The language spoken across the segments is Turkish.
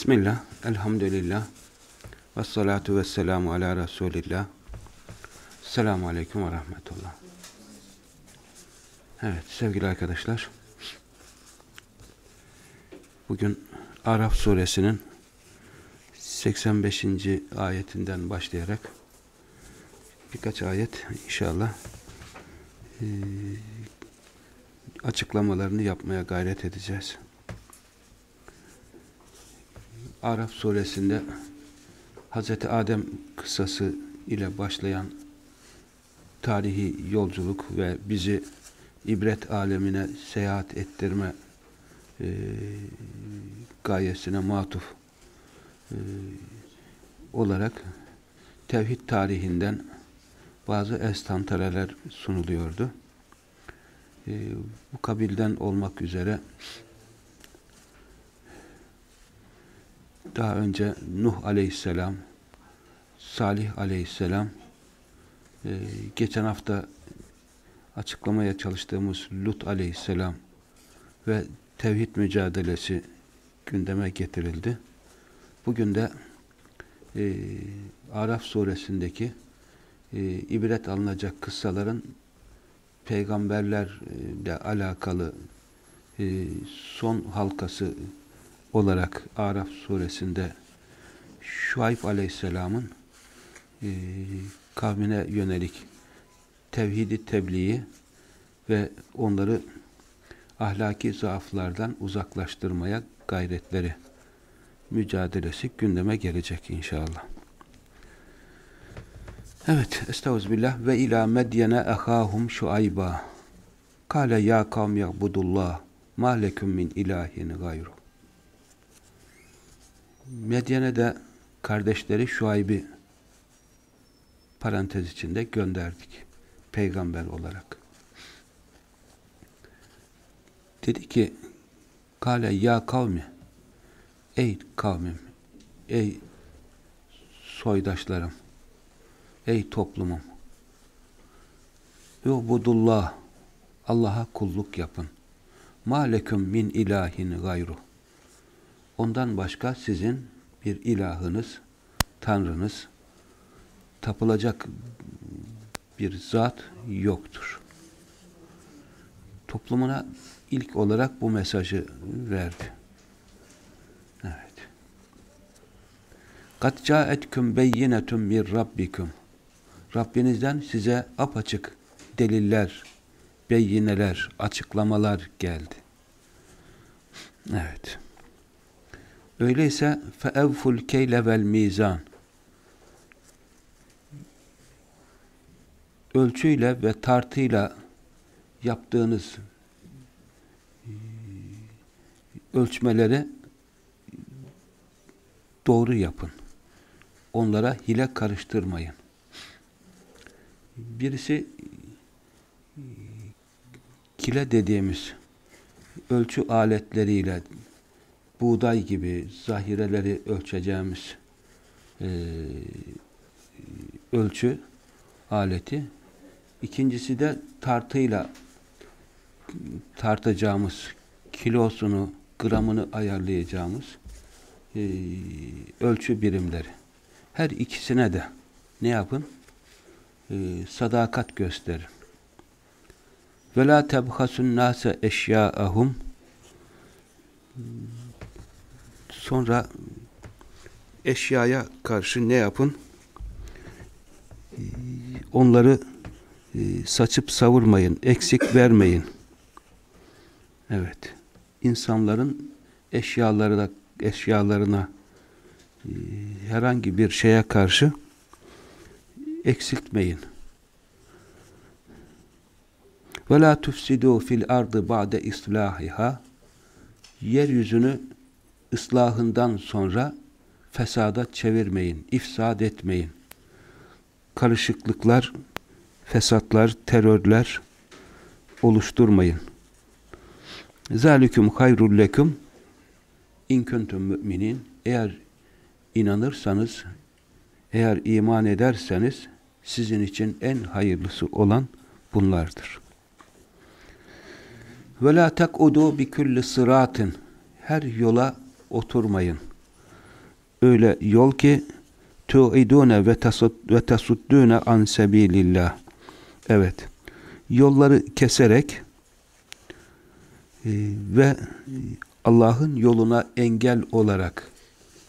Bismillah, elhamdülillah, ve salatu ve selamu ala Resulillah. Selamun Aleyküm ve Rahmetullah. Evet sevgili arkadaşlar, bugün Araf suresinin 85. ayetinden başlayarak birkaç ayet inşallah açıklamalarını yapmaya gayret edeceğiz. Araf suresinde Hz. Adem kıssası ile başlayan tarihi yolculuk ve bizi ibret alemine seyahat ettirme e, gayesine matuf e, olarak tevhid tarihinden bazı estantareler sunuluyordu. E, bu kabilden olmak üzere daha önce Nuh aleyhisselam, Salih aleyhisselam, e, geçen hafta açıklamaya çalıştığımız Lut aleyhisselam ve tevhid mücadelesi gündeme getirildi. Bugün de e, Araf suresindeki e, ibret alınacak kıssaların peygamberlerle alakalı e, son halkası olarak Araf suresinde Şuayb aleyhisselamın e, kavmine yönelik tevhidi tebliği ve onları ahlaki zaaflardan uzaklaştırmaya gayretleri mücadelesi gündeme gelecek inşallah. Evet, estağfirullah. Ve ila medyene ehahum şuayba. Kale ya kavm ya'budullah ma lekum min ilahin gayru Medyen'e de kardeşleri Şuayb'i parantez içinde gönderdik. Peygamber olarak. Dedi ki Kale ya kavmi Ey kavmim Ey soydaşlarım Ey toplumum Yubudullah Allah'a kulluk yapın. Ma leküm min ilahin gayru Ondan başka sizin bir ilahınız, tanrınız, tapılacak bir zat yoktur. Toplumuna ilk olarak bu mesajı verdi. Evet. Kat caetküm beyinetüm min rabbiküm. Rabbinizden size apaçık deliller, beyineler, açıklamalar geldi. Evet. Öyleyse feevful keyle vel mizan ölçüyle ve tartıyla yaptığınız e, ölçmeleri doğru yapın. Onlara hile karıştırmayın. Birisi e, kile dediğimiz ölçü aletleriyle buğday gibi zahireleri ölçeceğimiz e, ölçü aleti. İkincisi de tartıyla tartacağımız kilosunu, gramını ayarlayacağımız e, ölçü birimleri. Her ikisine de ne yapın? E, sadakat gösterin. Ve la tebhasun nase eşyaahum Sonra eşyaya karşı ne yapın? Onları e, saçıp savurmayın, eksik vermeyin. Evet. İnsanların eşyalarına, eşyalarına e, herhangi bir şeye karşı eksiltmeyin. Ve la tufsidu fil ardı ba'de islahiha yeryüzünü ıslahından sonra fesada çevirmeyin, ifsad etmeyin. Karışıklıklar, fesatlar, terörler oluşturmayın. Zalikum hayrul lekum in kuntum müminin eğer inanırsanız eğer iman ederseniz sizin için en hayırlısı olan bunlardır. Ve la tekudu bi kulli sıratin her yola oturmayın. öyle yol ki tu'idune ve tasuddune an sebilillah. Evet. Yolları keserek e, ve Allah'ın yoluna engel olarak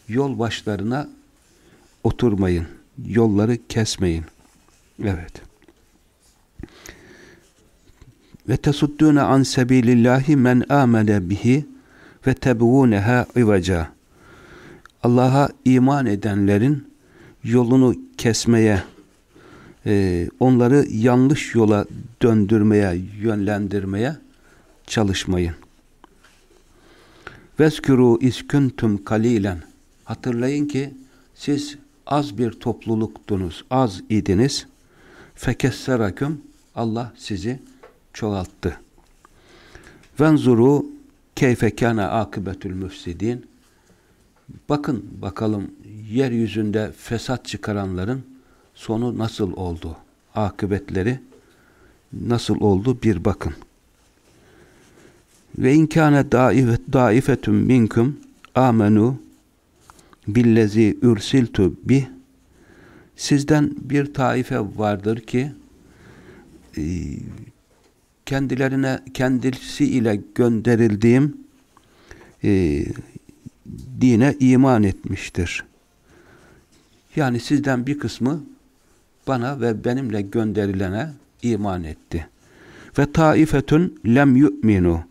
yol başlarına oturmayın. Yolları kesmeyin. Evet. Ve tesuddune an sebilillahi men amene bihi ve tebğuneha ivaca. Allah'a iman edenlerin yolunu kesmeye, e, onları yanlış yola döndürmeye, yönlendirmeye çalışmayın. Veskuru isküntum kalilen. Hatırlayın ki siz az bir topluluktunuz, az idiniz. Fekesseraküm Allah sizi çoğalttı. Venzuru keyfe kana akıbetül müfsidin. Bakın bakalım yeryüzünde fesat çıkaranların sonu nasıl oldu? Akıbetleri nasıl oldu? Bir bakın. Ve inkâne daifetun minkum amenu billezi ürsiltu bih sizden bir taife vardır ki e, kendilerine kendisi ile gönderildiğim e, dine iman etmiştir. Yani sizden bir kısmı bana ve benimle gönderilene iman etti. Ve taifetun lem yu'minu.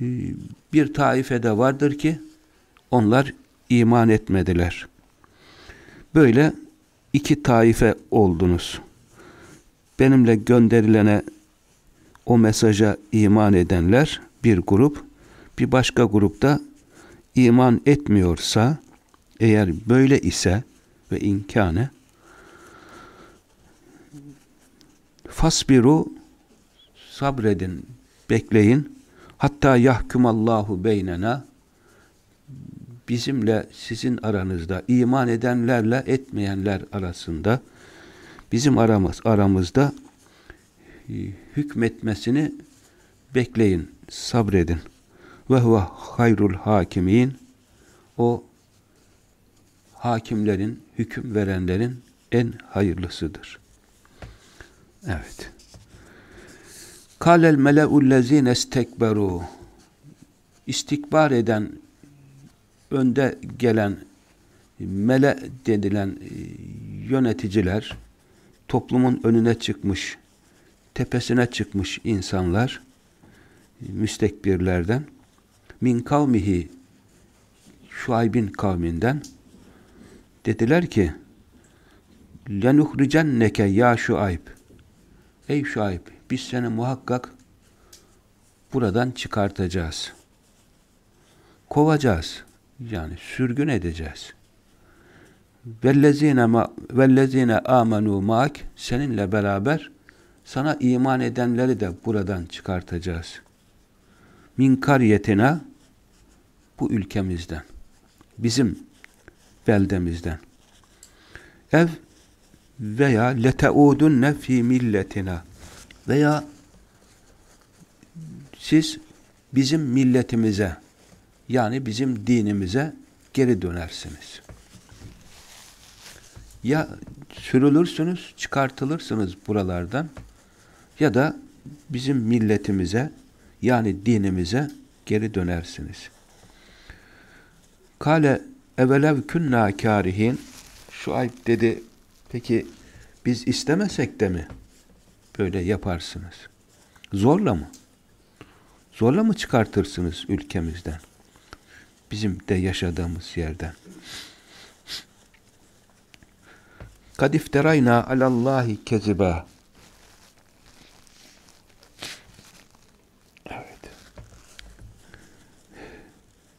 Ee, bir taifede vardır ki onlar iman etmediler. Böyle iki taife oldunuz. Benimle gönderilene o mesaja iman edenler bir grup, bir başka grupta iman etmiyorsa, eğer böyle ise ve imkane fasbiru sabredin, bekleyin. Hatta yahkumallahu beynena bizimle sizin aranızda iman edenlerle etmeyenler arasında bizim aramız aramızda hükmetmesini bekleyin, sabredin. Ve huve hayrul hakimin o hakimlerin, hüküm verenlerin en hayırlısıdır. Evet. Kâlel mele'ullezîne istekberu istikbar eden önde gelen mele denilen e, yöneticiler toplumun önüne çıkmış tepesine çıkmış insanlar müstekbirlerden min kavmihi Şuayb'in kavminden dediler ki lenuhricenneke ya Şuayb ey Şuayb biz seni muhakkak buradan çıkartacağız. Kovacağız. Yani sürgün edeceğiz. Vellezine ma vellezine amenu mak seninle beraber sana iman edenleri de buradan çıkartacağız. Min kariyetine bu ülkemizden. Bizim beldemizden. Ev veya leteudunne fi milletina veya siz bizim milletimize yani bizim dinimize geri dönersiniz. Ya sürülürsünüz, çıkartılırsınız buralardan ya da bizim milletimize yani dinimize geri dönersiniz. Kale evelev künna kârihin Şuayb dedi peki biz istemesek de mi böyle yaparsınız? Zorla mı? Zorla mı çıkartırsınız ülkemizden? Bizim de yaşadığımız yerden. Kad ifterayna alallahi keziba.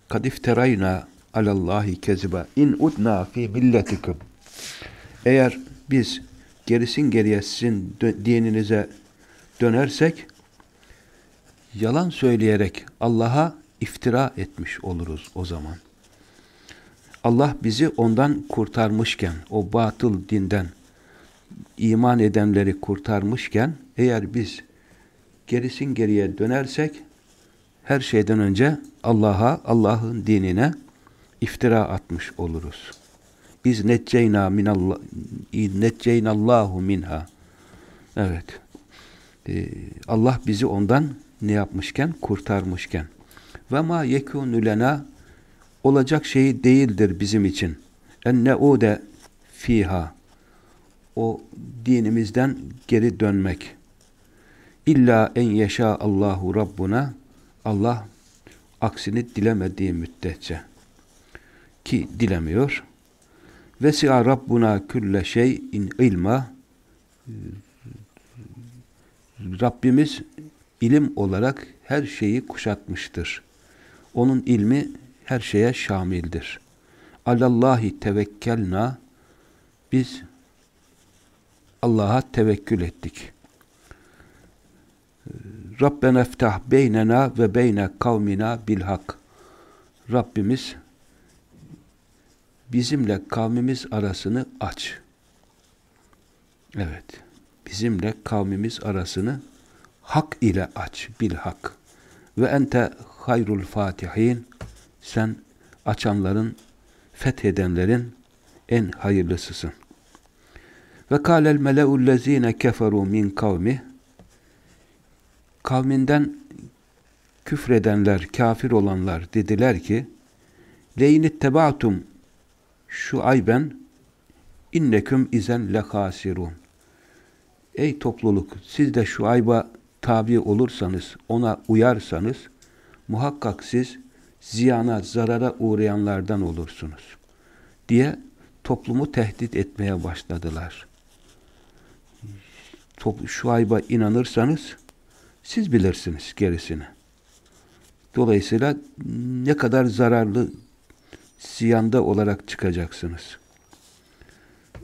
Kad ifterayna alallahi keziba. İn udna fi milletikum. Eğer biz gerisin geriye sizin dininize dönersek yalan söyleyerek Allah'a iftira etmiş oluruz o zaman. Allah bizi ondan kurtarmışken, o batıl dinden iman edenleri kurtarmışken, eğer biz gerisin geriye dönersek, her şeyden önce Allah'a, Allah'ın dinine iftira atmış oluruz. İz necceyna minallah necceynallahu minha. Evet. Ee, Allah bizi ondan ne yapmışken? Kurtarmışken. Ve ma yekûnü lena olacak şey değildir bizim için. En de fiha o dinimizden geri dönmek. İlla en yaşa Allahu Rabbuna Allah aksini dilemediği müddetçe ki dilemiyor. Vesi'a Rabbuna külle şeyin ilma Rabbimiz ilim olarak her şeyi kuşatmıştır. Onun ilmi her şeye şamildir. Alallahi tevekkelna biz Allah'a tevekkül ettik. Rabbena eftah beynena ve beyne kavmina bil hak. Rabbimiz bizimle kavmimiz arasını aç. Evet. Bizimle kavmimiz arasını hak ile aç. Bil hak. Ve ente hayrul fatihin. Sen açanların, fethedenlerin en hayırlısısın. Ve kâlel meleullezîne keferû min kavmi kavminden küfredenler, kafir olanlar dediler ki leyni teba'tum şu ayben inneküm izen lehasirun. Ey topluluk siz de şu ayba tabi olursanız, ona uyarsanız muhakkak siz ziyana, zarara uğrayanlardan olursunuz diye toplumu tehdit etmeye başladılar. Şu ayba inanırsanız siz bilirsiniz gerisini. Dolayısıyla ne kadar zararlı siyanda olarak çıkacaksınız.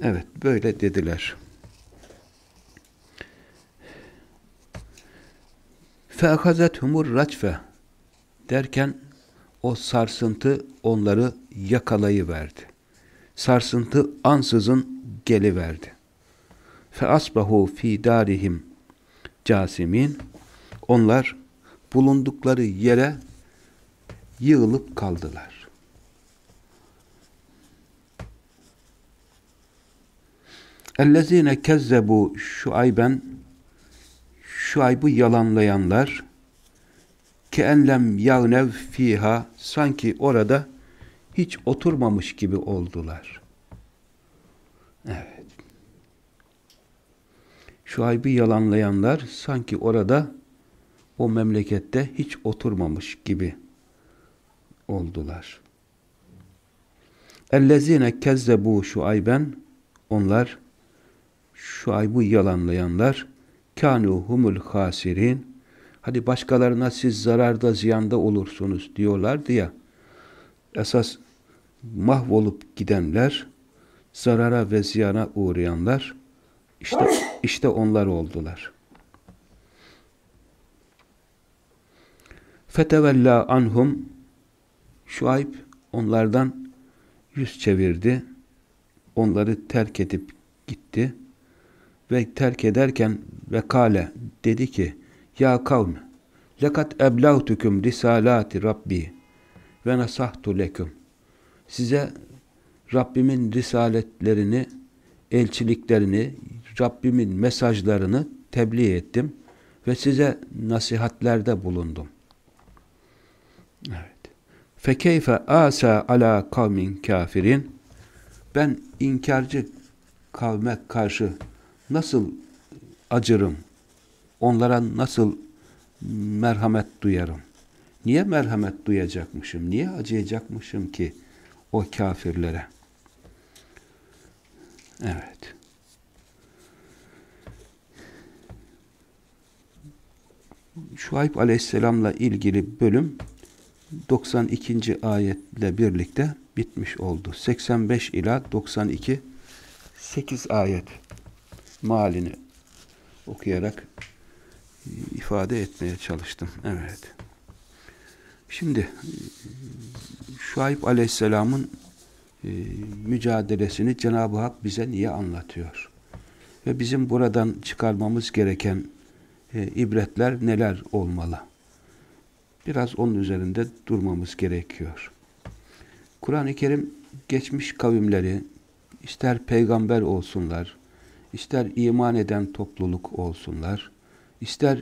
Evet, böyle dediler. Fe'akazethumur raçfe derken o sarsıntı onları yakalayıverdi. Sarsıntı ansızın geliverdi. Fe asbahu fi darihim casimin onlar bulundukları yere yığılıp kaldılar. Ellezine kezzebu şuayben şuaybı yalanlayanlar ki enlem yağnev fiha sanki orada hiç oturmamış gibi oldular. Evet. Şuayb'i yalanlayanlar sanki orada o memlekette hiç oturmamış gibi oldular. Ellezine kezzebu şuayben onlar Şuayb'ı yalanlayanlar kanu humul hasirin hadi başkalarına siz zararda ziyanda olursunuz diyorlardı ya esas mahvolup gidenler zarara ve ziyana uğrayanlar işte, işte onlar oldular. Fetevella anhum Şuayb onlardan yüz çevirdi. Onları terk edip gitti. Ve terk ederken vekale dedi ki Ya kavm lekat eblağtukum risalati rabbi ve nasahtu leküm size Rabbimin risaletlerini, elçiliklerini, Rabbimin mesajlarını tebliğ ettim ve size nasihatlerde bulundum. Evet. Fekeyfe asa ala kavmin kafirin ben inkarcı kavme karşı nasıl acırım? Onlara nasıl merhamet duyarım? Niye merhamet duyacakmışım? Niye acıyacakmışım ki o kafirlere? Evet. Şuayb aleyhisselamla ilgili bölüm 92. ayetle birlikte bitmiş oldu. 85 ila 92 8 ayet malini okuyarak ifade etmeye çalıştım. Evet. Şimdi Şuayb Aleyhisselam'ın e, mücadelesini Cenab-ı Hak bize niye anlatıyor? Ve bizim buradan çıkarmamız gereken e, ibretler neler olmalı? Biraz onun üzerinde durmamız gerekiyor. Kur'an-ı Kerim geçmiş kavimleri ister peygamber olsunlar, ister iman eden topluluk olsunlar, ister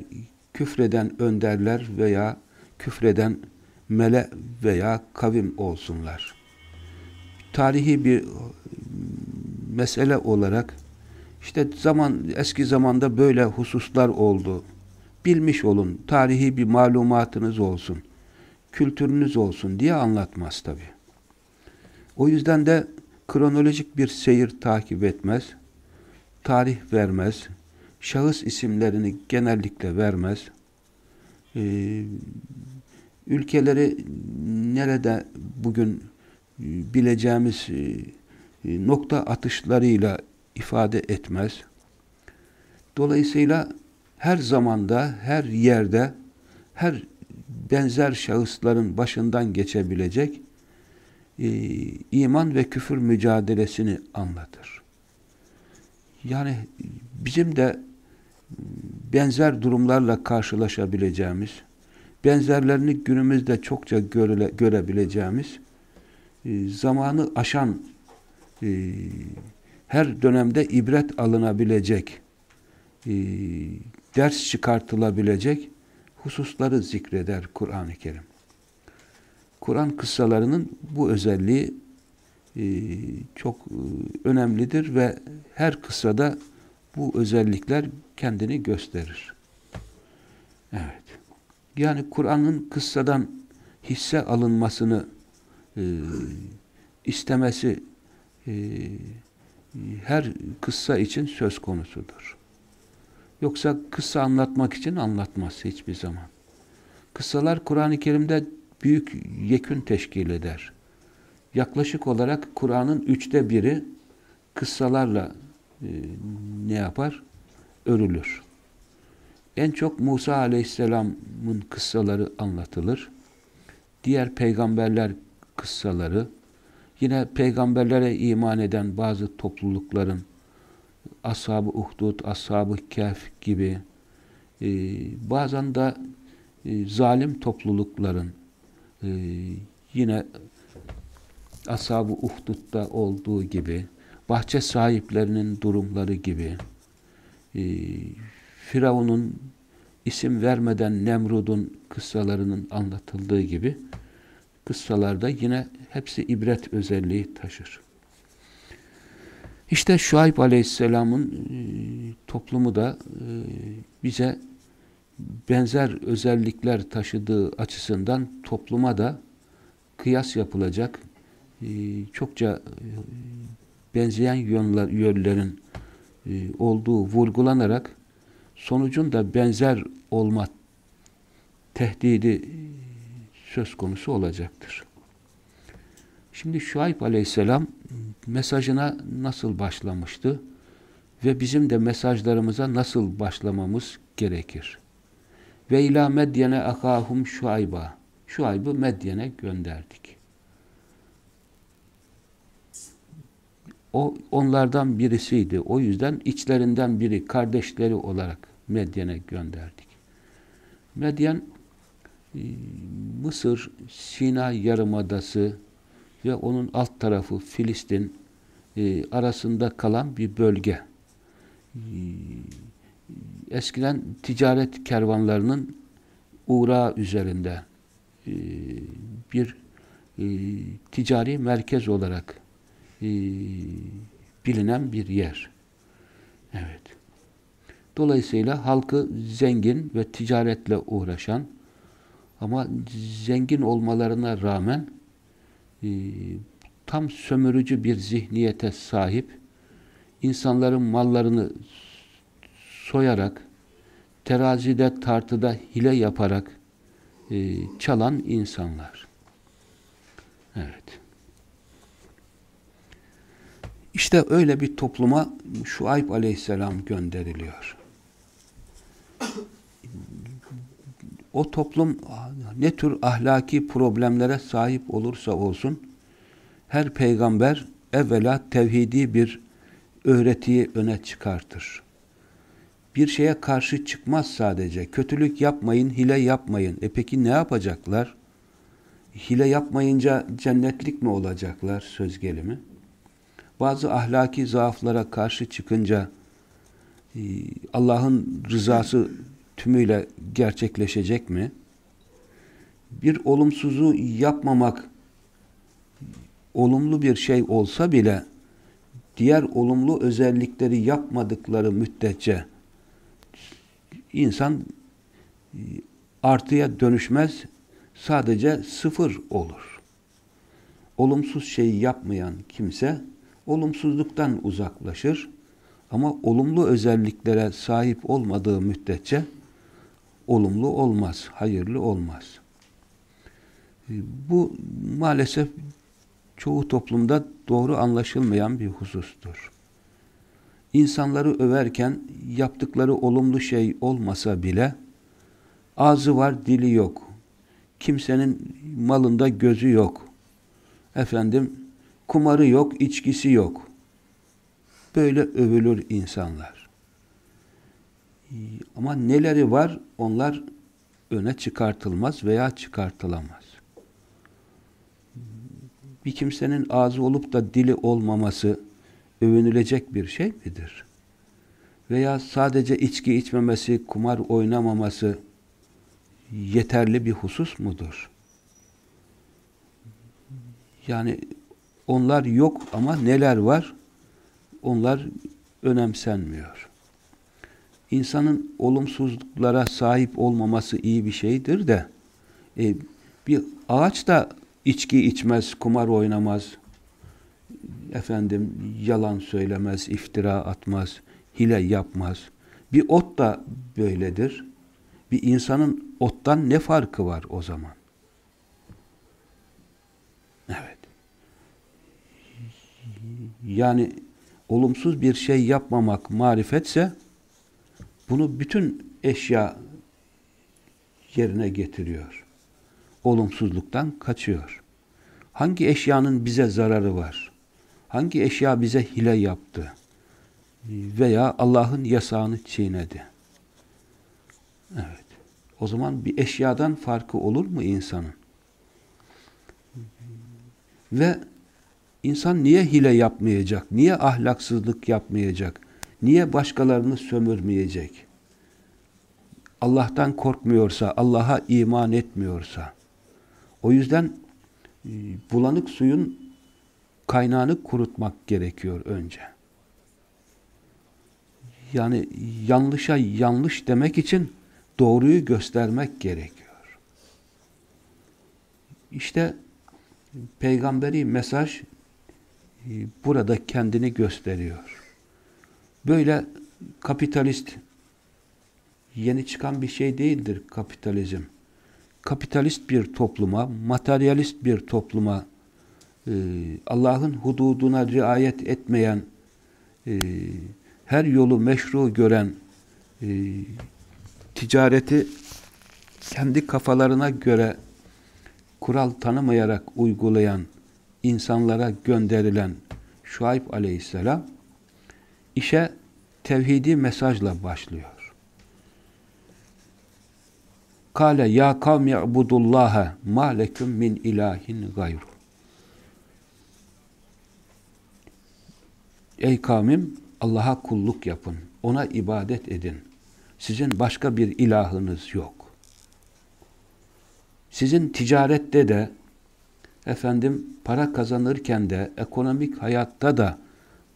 küfreden önderler veya küfreden mele veya kavim olsunlar. Tarihi bir mesele olarak işte zaman eski zamanda böyle hususlar oldu. Bilmiş olun, tarihi bir malumatınız olsun, kültürünüz olsun diye anlatmaz tabi. O yüzden de kronolojik bir seyir takip etmez, tarih vermez, şahıs isimlerini genellikle vermez, ee, ülkeleri nerede bugün bileceğimiz e, nokta atışlarıyla ifade etmez. Dolayısıyla her zamanda, her yerde, her benzer şahısların başından geçebilecek e, iman ve küfür mücadelesini anlatır. Yani bizim de benzer durumlarla karşılaşabileceğimiz, benzerlerini günümüzde çokça göre, görebileceğimiz, e, zamanı aşan, e, her dönemde ibret alınabilecek, e, ders çıkartılabilecek hususları zikreder Kur'an-ı Kerim. Kur'an kıssalarının bu özelliği çok önemlidir ve her kıssada bu özellikler kendini gösterir. Evet. Yani Kur'an'ın kıssadan hisse alınmasını e, istemesi e, her kıssa için söz konusudur. Yoksa kıssa anlatmak için anlatmaz hiçbir zaman. Kıssalar Kur'an-ı Kerim'de büyük yekün teşkil eder. Yaklaşık olarak Kur'an'ın üçte biri kıssalarla e, ne yapar? Örülür. En çok Musa Aleyhisselam'ın kıssaları anlatılır. Diğer peygamberler kıssaları, yine peygamberlere iman eden bazı toplulukların Ashab-ı Uhdud, Ashab-ı Kehf gibi e, bazen de e, zalim toplulukların e, yine Ashab-ı Uhdud'da olduğu gibi bahçe sahiplerinin durumları gibi e, Firavun'un isim vermeden Nemrud'un kıssalarının anlatıldığı gibi kıssalarda yine hepsi ibret özelliği taşır. İşte Şuayb Aleyhisselam'ın e, toplumu da e, bize benzer özellikler taşıdığı açısından topluma da kıyas yapılacak e, çokça benzeyen yönler, yönlerin olduğu vurgulanarak sonucun da benzer olma tehdidi söz konusu olacaktır. Şimdi Şuayb aleyhisselam mesajına nasıl başlamıştı ve bizim de mesajlarımıza nasıl başlamamız gerekir? Ve ila medyene akahum şuayba. Şuayb'ı Medyen'e gönderdik. O onlardan birisiydi. O yüzden içlerinden biri, kardeşleri olarak Medyen'e gönderdik. Medyen ee, Mısır, Sina Yarımadası ve onun alt tarafı Filistin e, arasında kalan bir bölge. Ee, eskiden ticaret kervanlarının uğrağı üzerinde e, bir e, ticari merkez olarak bilinen bir yer. Evet. Dolayısıyla halkı zengin ve ticaretle uğraşan ama zengin olmalarına rağmen e, tam sömürücü bir zihniyete sahip, insanların mallarını soyarak, terazide, tartıda hile yaparak e, çalan insanlar. Evet. İşte öyle bir topluma Şuayb aleyhisselam gönderiliyor o toplum ne tür ahlaki problemlere sahip olursa olsun her peygamber evvela tevhidi bir öğretiyi öne çıkartır. Bir şeye karşı çıkmaz sadece. Kötülük yapmayın, hile yapmayın. E peki ne yapacaklar? hile yapmayınca cennetlik mi olacaklar söz gelimi? Bazı ahlaki zaaflara karşı çıkınca e, Allah'ın rızası tümüyle gerçekleşecek mi? Bir olumsuzu yapmamak olumlu bir şey olsa bile diğer olumlu özellikleri yapmadıkları müddetçe insan e, artıya dönüşmez, sadece sıfır olur. Olumsuz şeyi yapmayan kimse olumsuzluktan uzaklaşır ama olumlu özelliklere sahip olmadığı müddetçe olumlu olmaz, hayırlı olmaz. E, bu maalesef çoğu toplumda doğru anlaşılmayan bir husustur. İnsanları överken yaptıkları olumlu şey olmasa bile ağzı var, dili yok. Kimsenin malında gözü yok. Efendim, kumarı yok, içkisi yok. Böyle övülür insanlar. Ama neleri var onlar öne çıkartılmaz veya çıkartılamaz. Bir kimsenin ağzı olup da dili olmaması övünülecek bir şey midir? Veya sadece içki içmemesi, kumar oynamaması yeterli bir husus mudur? Yani onlar yok ama neler var? Onlar önemsenmiyor. İnsanın olumsuzluklara sahip olmaması iyi bir şeydir de e, bir ağaç da içki içmez, kumar oynamaz, efendim yalan söylemez, iftira atmaz, hile yapmaz. Bir ot da böyledir. Bir insanın ottan ne farkı var o zaman? Evet. Yani olumsuz bir şey yapmamak marifetse bunu bütün eşya yerine getiriyor. Olumsuzluktan kaçıyor. Hangi eşyanın bize zararı var? Hangi eşya bize hile yaptı? Veya Allah'ın yasağını çiğnedi? Evet. O zaman bir eşyadan farkı olur mu insanın? Ve insan niye hile yapmayacak? Niye ahlaksızlık yapmayacak? Niye başkalarını sömürmeyecek? Allah'tan korkmuyorsa, Allah'a iman etmiyorsa. O yüzden e, bulanık suyun kaynağını kurutmak gerekiyor önce. Yani yanlışa yanlış demek için doğruyu göstermek gerekiyor. İşte peygamberi mesaj e, burada kendini gösteriyor. Böyle kapitalist yeni çıkan bir şey değildir kapitalizm. Kapitalist bir topluma, materyalist bir topluma e, Allah'ın hududuna riayet etmeyen, e, her yolu meşru gören, e, ticareti kendi kafalarına göre kural tanımayarak uygulayan insanlara gönderilen Şuayb aleyhisselam işe tevhidi mesajla başlıyor. Kale ya kavmi ibudullaha ma lekum min ilahin gayru. Ey kavmim Allah'a kulluk yapın. Ona ibadet edin. Sizin başka bir ilahınız yok. Sizin ticarette de efendim para kazanırken de ekonomik hayatta da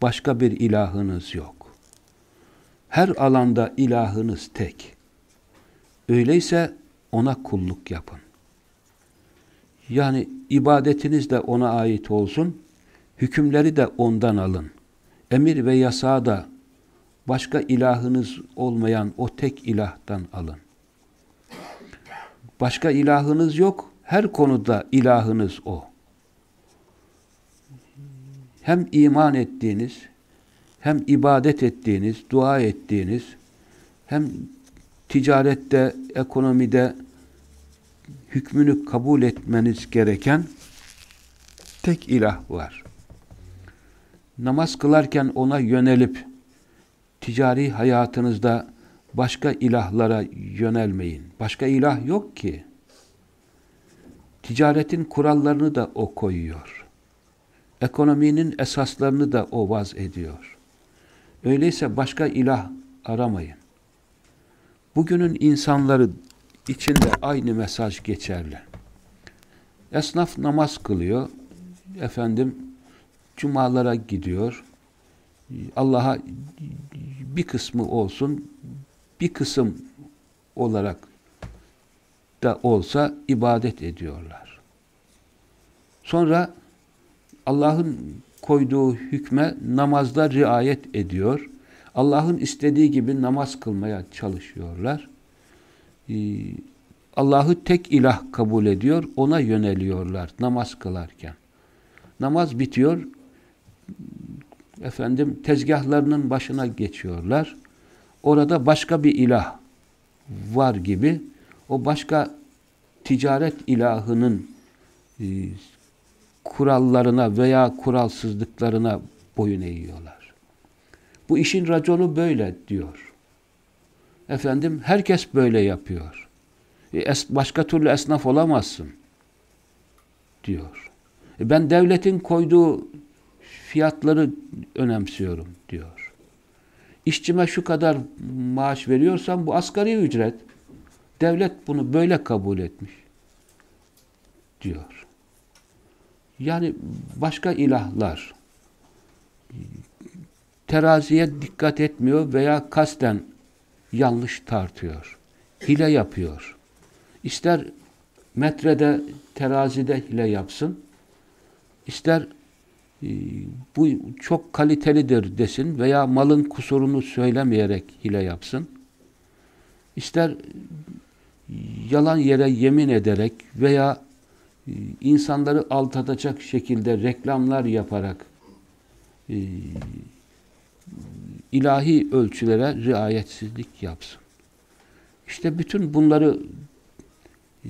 başka bir ilahınız yok. Her alanda ilahınız tek. Öyleyse ona kulluk yapın. Yani ibadetiniz de ona ait olsun, hükümleri de ondan alın emir ve yasağı da başka ilahınız olmayan o tek ilahtan alın. Başka ilahınız yok, her konuda ilahınız o. Hem iman ettiğiniz, hem ibadet ettiğiniz, dua ettiğiniz, hem ticarette, ekonomide hükmünü kabul etmeniz gereken tek ilah var namaz kılarken ona yönelip ticari hayatınızda başka ilahlara yönelmeyin. Başka ilah yok ki. Ticaretin kurallarını da o koyuyor. Ekonominin esaslarını da o vaz ediyor. Öyleyse başka ilah aramayın. Bugünün insanları içinde aynı mesaj geçerli. Esnaf namaz kılıyor. Efendim cumalara gidiyor. Allah'a bir kısmı olsun, bir kısım olarak da olsa ibadet ediyorlar. Sonra Allah'ın koyduğu hükme namazda riayet ediyor. Allah'ın istediği gibi namaz kılmaya çalışıyorlar. Ee, Allah'ı tek ilah kabul ediyor, ona yöneliyorlar namaz kılarken. Namaz bitiyor, efendim tezgahlarının başına geçiyorlar. Orada başka bir ilah var gibi o başka ticaret ilahının e, kurallarına veya kuralsızlıklarına boyun eğiyorlar. Bu işin raconu böyle diyor. Efendim herkes böyle yapıyor. E, başka türlü esnaf olamazsın diyor. E, ben devletin koyduğu fiyatları önemsiyorum diyor. İşçime şu kadar maaş veriyorsam bu asgari ücret. Devlet bunu böyle kabul etmiş diyor. Yani başka ilahlar teraziye dikkat etmiyor veya kasten yanlış tartıyor. Hile yapıyor. İster metrede, terazide hile yapsın, ister e, bu çok kalitelidir desin veya malın kusurunu söylemeyerek hile yapsın. İster yalan yere yemin ederek veya e, insanları aldatacak şekilde reklamlar yaparak e, ilahi ölçülere riayetsizlik yapsın. İşte bütün bunları e,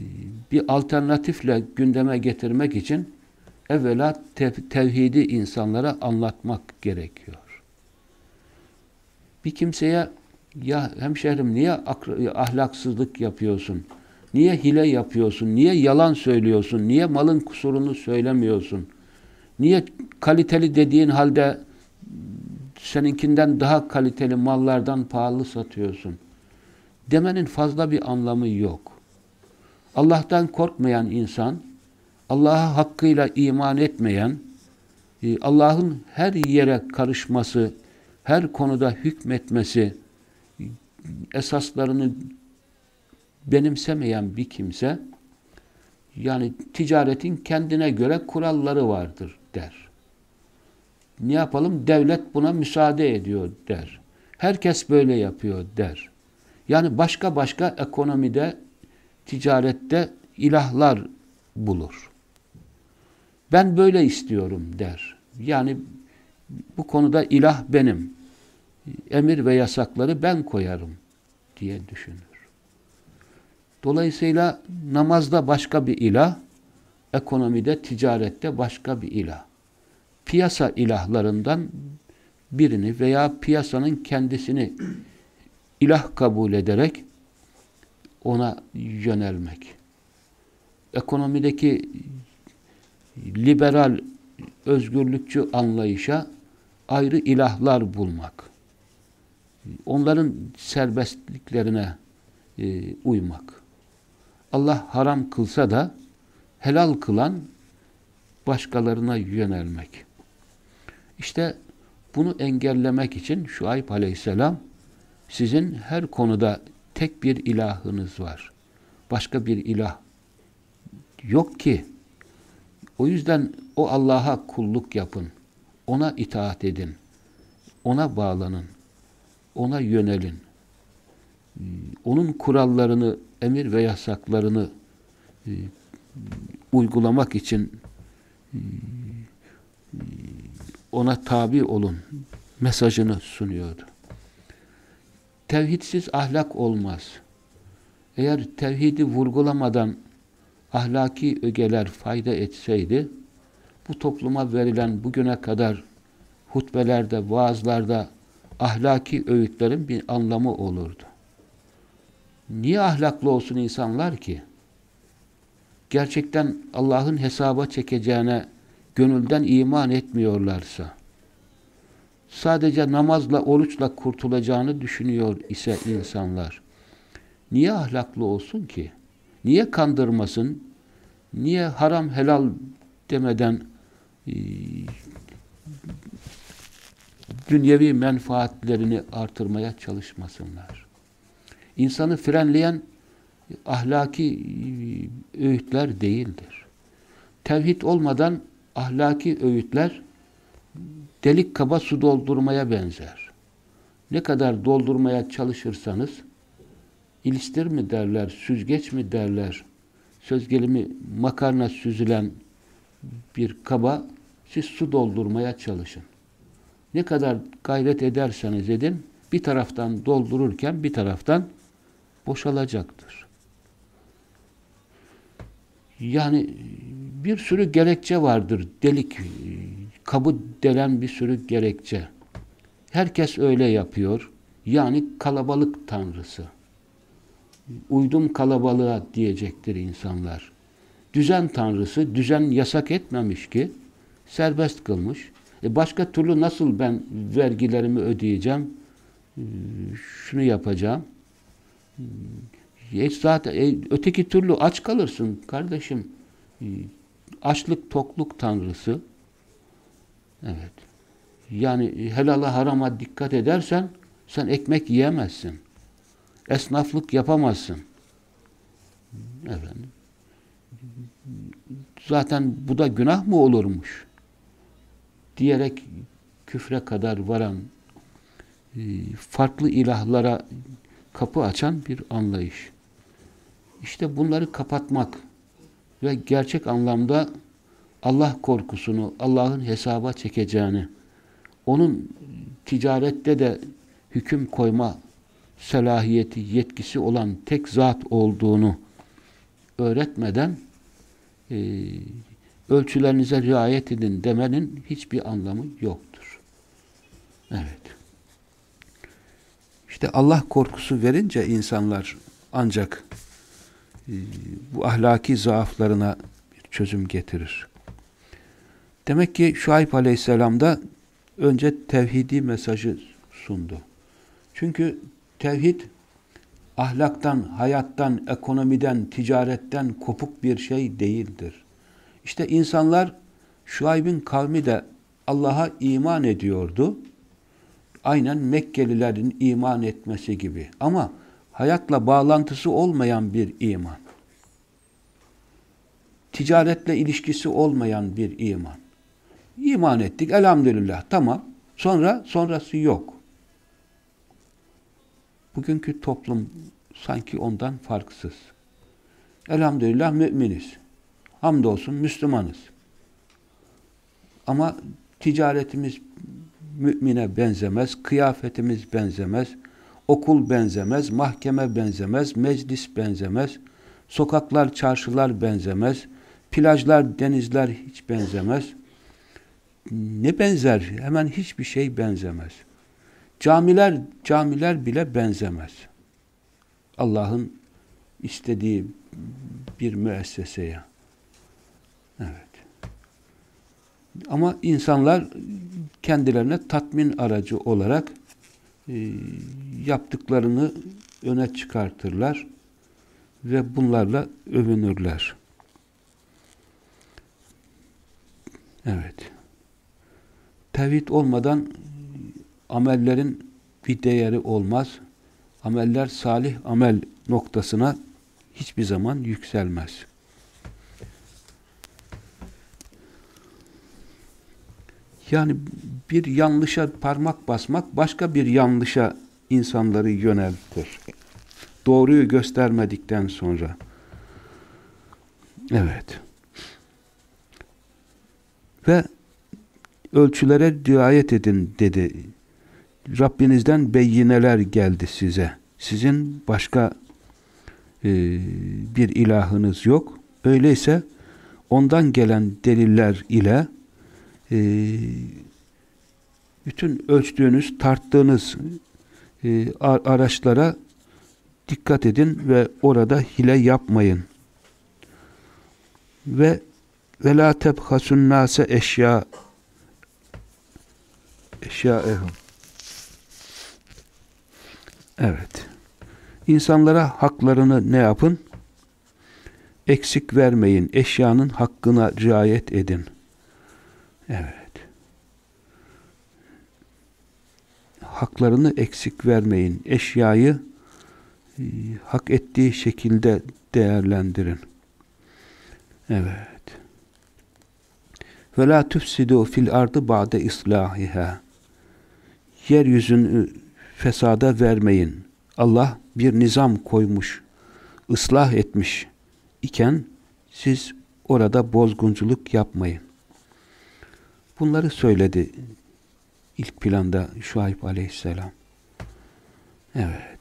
bir alternatifle gündeme getirmek için evvela tev tevhidi insanlara anlatmak gerekiyor. Bir kimseye ya hemşehrim niye ahlaksızlık yapıyorsun? Niye hile yapıyorsun? Niye yalan söylüyorsun? Niye malın kusurunu söylemiyorsun? Niye kaliteli dediğin halde seninkinden daha kaliteli mallardan pahalı satıyorsun? Demenin fazla bir anlamı yok. Allah'tan korkmayan insan, Allah'a hakkıyla iman etmeyen, e, Allah'ın her yere karışması, her konuda hükmetmesi, esaslarını benimsemeyen bir kimse yani ticaretin kendine göre kuralları vardır der. Ne yapalım? Devlet buna müsaade ediyor der. Herkes böyle yapıyor der. Yani başka başka ekonomide, ticarette ilahlar bulur. Ben böyle istiyorum der. Yani bu konuda ilah benim. Emir ve yasakları ben koyarım diye düşünür. Dolayısıyla namazda başka bir ilah, ekonomide, ticarette başka bir ilah. Piyasa ilahlarından birini veya piyasanın kendisini ilah kabul ederek ona yönelmek. Ekonomideki liberal, özgürlükçü anlayışa ayrı ilahlar bulmak. Onların serbestliklerine e, uymak. Allah haram kılsa da helal kılan başkalarına yönelmek. İşte bunu engellemek için Şuayb aleyhisselam sizin her konuda tek bir ilahınız var. Başka bir ilah yok ki. O yüzden o Allah'a kulluk yapın. Ona itaat edin. Ona bağlanın. Ona yönelin. Onun kurallarını emir ve yasaklarını e, uygulamak için e, ona tabi olun mesajını sunuyordu. Tevhidsiz ahlak olmaz. Eğer tevhidi vurgulamadan ahlaki ögeler fayda etseydi, bu topluma verilen bugüne kadar hutbelerde, vaazlarda ahlaki öğütlerin bir anlamı olurdu. Niye ahlaklı olsun insanlar ki? gerçekten Allah'ın hesaba çekeceğine gönülden iman etmiyorlarsa, sadece namazla, oruçla kurtulacağını düşünüyor ise insanlar, niye ahlaklı olsun ki? Niye kandırmasın? Niye haram helal demeden e, dünyevi menfaatlerini artırmaya çalışmasınlar? İnsanı frenleyen ahlaki e, öğütler değildir. Tevhid olmadan ahlaki öğütler delik kaba su doldurmaya benzer. Ne kadar doldurmaya çalışırsanız ilistir mi derler, süzgeç mi derler, söz gelimi makarna süzülen bir kaba siz su doldurmaya çalışın. Ne kadar gayret ederseniz edin, bir taraftan doldururken bir taraftan boşalacaktır. Yani bir sürü gerekçe vardır. Delik, kabı delen bir sürü gerekçe. Herkes öyle yapıyor. Yani kalabalık tanrısı. Uydum kalabalığa diyecektir insanlar. Düzen tanrısı, düzen yasak etmemiş ki, serbest kılmış. E başka türlü nasıl ben vergilerimi ödeyeceğim? E, şunu yapacağım. E zaten e, öteki türlü aç kalırsın kardeşim. E, açlık tokluk tanrısı. Evet. Yani helala harama dikkat edersen sen ekmek yiyemezsin. Esnaflık yapamazsın. Efendim. Zaten bu da günah mı olurmuş? Diyerek küfre kadar varan e, farklı ilahlara kapı açan bir anlayış. İşte bunları kapatmak ve gerçek anlamda Allah korkusunu, Allah'ın hesaba çekeceğini, onun ticarette de hüküm koyma selahiyeti, yetkisi olan tek zat olduğunu öğretmeden e, ölçülerinize riayet edin demenin hiçbir anlamı yoktur. Evet. İşte Allah korkusu verince insanlar ancak e, bu ahlaki zaaflarına bir çözüm getirir. Demek ki Şuayb Aleyhisselam da önce tevhidi mesajı sundu. Çünkü tevhid ahlaktan, hayattan, ekonomiden, ticaretten kopuk bir şey değildir. İşte insanlar Şuayb'in kavmi de Allah'a iman ediyordu. Aynen Mekkelilerin iman etmesi gibi. Ama hayatla bağlantısı olmayan bir iman. Ticaretle ilişkisi olmayan bir iman. İman ettik elhamdülillah tamam. Sonra sonrası yok. Bugünkü toplum sanki ondan farksız. Elhamdülillah müminiz. Hamdolsun Müslümanız. Ama ticaretimiz mümine benzemez, kıyafetimiz benzemez, okul benzemez, mahkeme benzemez, meclis benzemez, sokaklar, çarşılar benzemez, plajlar, denizler hiç benzemez. Ne benzer? Hemen hiçbir şey benzemez. Camiler, camiler bile benzemez. Allah'ın istediği bir müesseseye. Evet. Ama insanlar kendilerine tatmin aracı olarak e, yaptıklarını öne çıkartırlar ve bunlarla övünürler. Evet. Tevhid olmadan amellerin bir değeri olmaz. Ameller salih amel noktasına hiçbir zaman yükselmez. Yani bir yanlışa parmak basmak başka bir yanlışa insanları yöneltir. Doğruyu göstermedikten sonra. Evet. Ve ölçülere riayet edin dedi. Rabbinizden beyineler geldi size. Sizin başka e, bir ilahınız yok. Öyleyse ondan gelen deliller ile e, bütün ölçtüğünüz, tarttığınız e, araçlara dikkat edin ve orada hile yapmayın. ve ve la tebhasun nase eşya eşyaehum Evet. İnsanlara haklarını ne yapın? Eksik vermeyin. Eşyanın hakkına riayet edin. Evet. Haklarını eksik vermeyin. Eşyayı e, hak ettiği şekilde değerlendirin. Evet. Ve la tufsidu fil ardı ba'de islahiha. Yeryüzünü fesada vermeyin. Allah bir nizam koymuş, ıslah etmiş iken siz orada bozgunculuk yapmayın. Bunları söyledi ilk planda Şuayb aleyhisselam. Evet.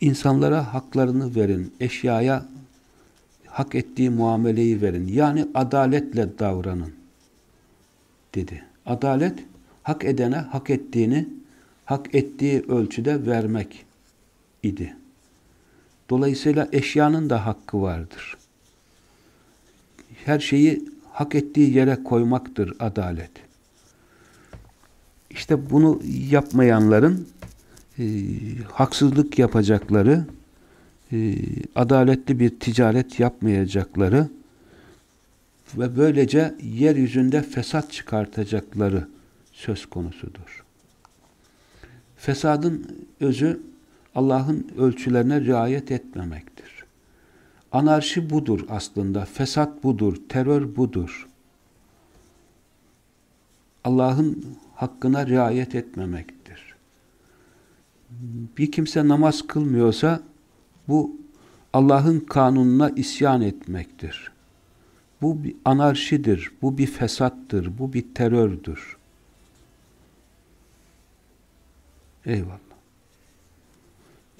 İnsanlara haklarını verin. Eşyaya hak ettiği muameleyi verin. Yani adaletle davranın. Dedi. Adalet, hak edene hak ettiğini, hak ettiği ölçüde vermek idi. Dolayısıyla eşyanın da hakkı vardır. Her şeyi hak ettiği yere koymaktır adalet. İşte bunu yapmayanların e, haksızlık yapacakları, e, adaletli bir ticaret yapmayacakları ve böylece yeryüzünde fesat çıkartacakları söz konusudur. Fesadın özü Allah'ın ölçülerine riayet etmemektir. Anarşi budur aslında, fesat budur, terör budur. Allah'ın hakkına riayet etmemektir. Bir kimse namaz kılmıyorsa bu Allah'ın kanununa isyan etmektir. Bu bir anarşidir, bu bir fesattır, bu bir terördür. Eyvallah.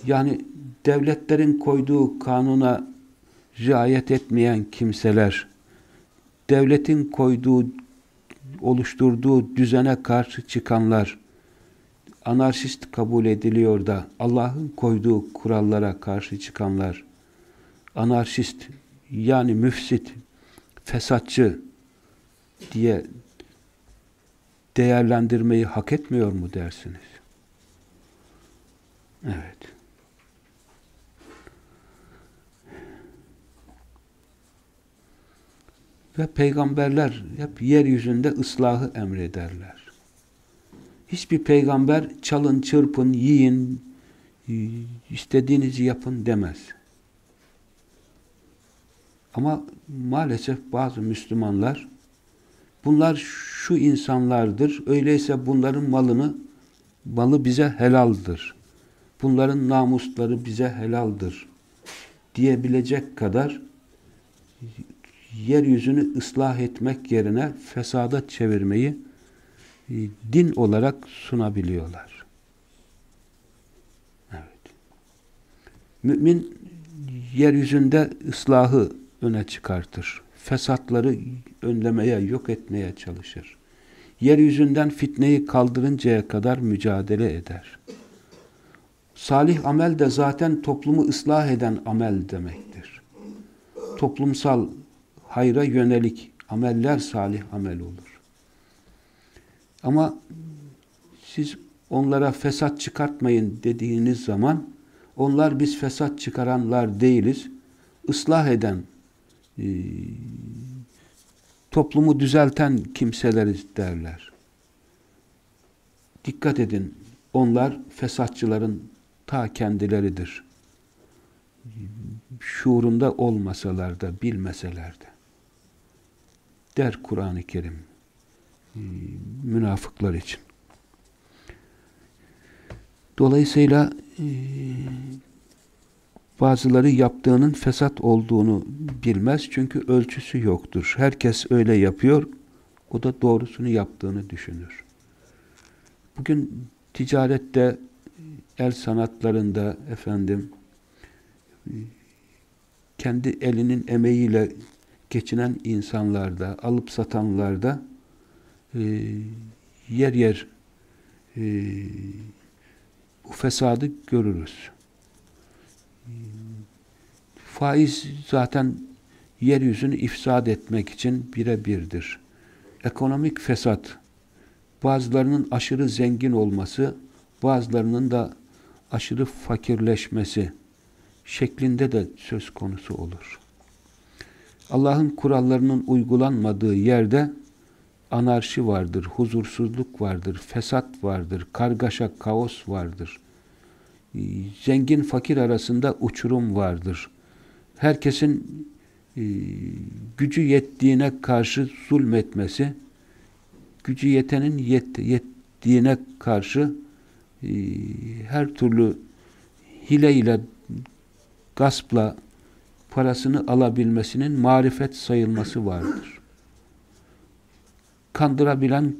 Yani devletlerin koyduğu kanuna riayet etmeyen kimseler, devletin koyduğu, oluşturduğu düzene karşı çıkanlar, anarşist kabul ediliyor da Allah'ın koyduğu kurallara karşı çıkanlar, anarşist yani müfsit, fesatçı diye değerlendirmeyi hak etmiyor mu dersiniz? Evet. Ve peygamberler hep yeryüzünde ıslahı emrederler. Hiçbir peygamber çalın, çırpın, yiyin, istediğinizi yapın demez. Ama maalesef bazı Müslümanlar bunlar şu insanlardır, öyleyse bunların malını malı bize helaldir. Bunların namusları bize helaldir diyebilecek kadar yeryüzünü ıslah etmek yerine fesada çevirmeyi e, din olarak sunabiliyorlar. Evet. Mümin yeryüzünde ıslahı öne çıkartır. Fesatları önlemeye, yok etmeye çalışır. Yeryüzünden fitneyi kaldırıncaya kadar mücadele eder. Salih amel de zaten toplumu ıslah eden amel demektir. Toplumsal hayra yönelik ameller salih amel olur. Ama siz onlara fesat çıkartmayın dediğiniz zaman onlar biz fesat çıkaranlar değiliz. ıslah eden, e, toplumu düzelten kimseleriz derler. Dikkat edin, onlar fesatçıların ta kendileridir. Şuurunda olmasalar da, bilmeseler de der Kur'an-ı Kerim e, münafıklar için. Dolayısıyla e, bazıları yaptığının fesat olduğunu bilmez çünkü ölçüsü yoktur. Herkes öyle yapıyor, o da doğrusunu yaptığını düşünür. Bugün ticarette, el sanatlarında efendim kendi elinin emeğiyle geçinen insanlarda, alıp satanlarda e, yer yer e, bu fesadı görürüz. Faiz zaten yeryüzünü ifsad etmek için birebirdir. Ekonomik fesat, bazılarının aşırı zengin olması, bazılarının da aşırı fakirleşmesi şeklinde de söz konusu olur. Allah'ın kurallarının uygulanmadığı yerde anarşi vardır, huzursuzluk vardır, fesat vardır, kargaşa, kaos vardır. Zengin fakir arasında uçurum vardır. Herkesin e, gücü yettiğine karşı zulmetmesi, gücü yetenin yet, yettiğine karşı e, her türlü hile ile gaspla parasını alabilmesinin marifet sayılması vardır. Kandırabilen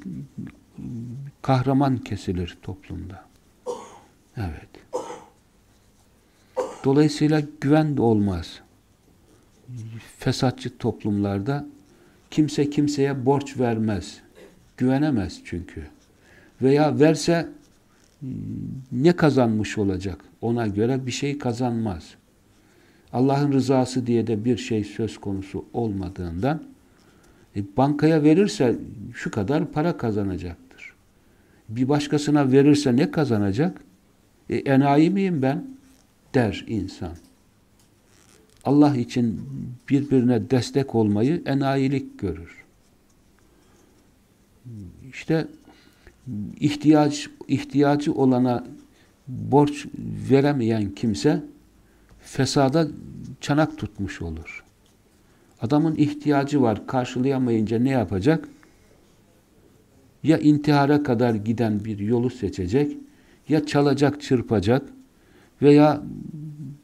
kahraman kesilir toplumda. Evet. Dolayısıyla güven de olmaz. Fesatçı toplumlarda kimse kimseye borç vermez. Güvenemez çünkü. Veya verse ne kazanmış olacak? Ona göre bir şey kazanmaz. Allah'ın rızası diye de bir şey söz konusu olmadığından e, bankaya verirse şu kadar para kazanacaktır. Bir başkasına verirse ne kazanacak? E, enayi miyim ben? Der insan. Allah için birbirine destek olmayı enayilik görür. İşte ihtiyaç ihtiyacı olana borç veremeyen kimse fesada çanak tutmuş olur. Adamın ihtiyacı var, karşılayamayınca ne yapacak? Ya intihara kadar giden bir yolu seçecek, ya çalacak, çırpacak veya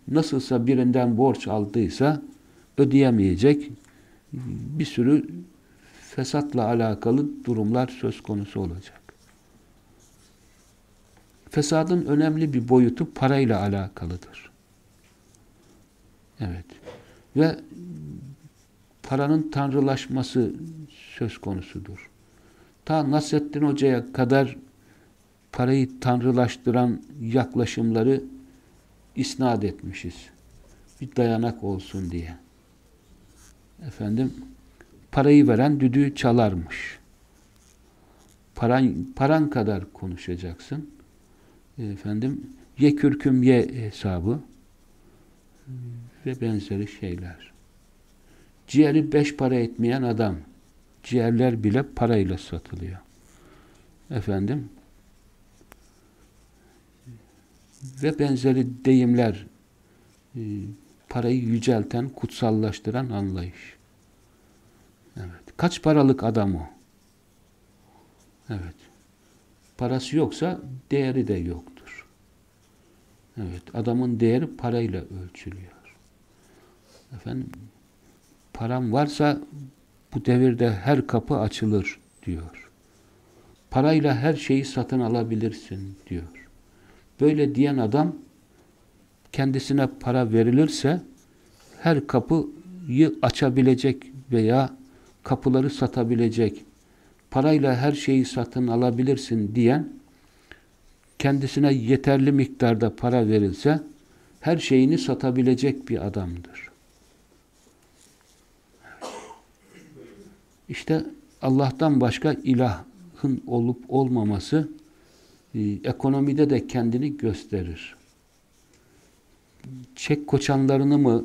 nasılsa birinden borç aldıysa ödeyemeyecek bir sürü fesatla alakalı durumlar söz konusu olacak. Fesadın önemli bir boyutu parayla alakalıdır. Evet. Ve paranın tanrılaşması söz konusudur. Ta Nasrettin Hoca'ya kadar parayı tanrılaştıran yaklaşımları isnat etmişiz. Bir dayanak olsun diye. Efendim, parayı veren düdüğü çalarmış. Paran, paran kadar konuşacaksın. Efendim, ye kürküm ye hesabı ve benzeri şeyler. Ciğeri beş para etmeyen adam, ciğerler bile parayla satılıyor. Efendim, ve benzeri deyimler e, parayı yücelten, kutsallaştıran anlayış. Evet. Kaç paralık adam o? Evet. Parası yoksa değeri de yoktur. Evet. Adamın değeri parayla ölçülüyor. Efendim param varsa bu devirde her kapı açılır diyor. Parayla her şeyi satın alabilirsin diyor. Böyle diyen adam kendisine para verilirse her kapıyı açabilecek veya kapıları satabilecek, parayla her şeyi satın alabilirsin diyen kendisine yeterli miktarda para verilse her şeyini satabilecek bir adamdır. İşte Allah'tan başka ilahın olup olmaması e, ekonomide de kendini gösterir. Çek koçanlarını mı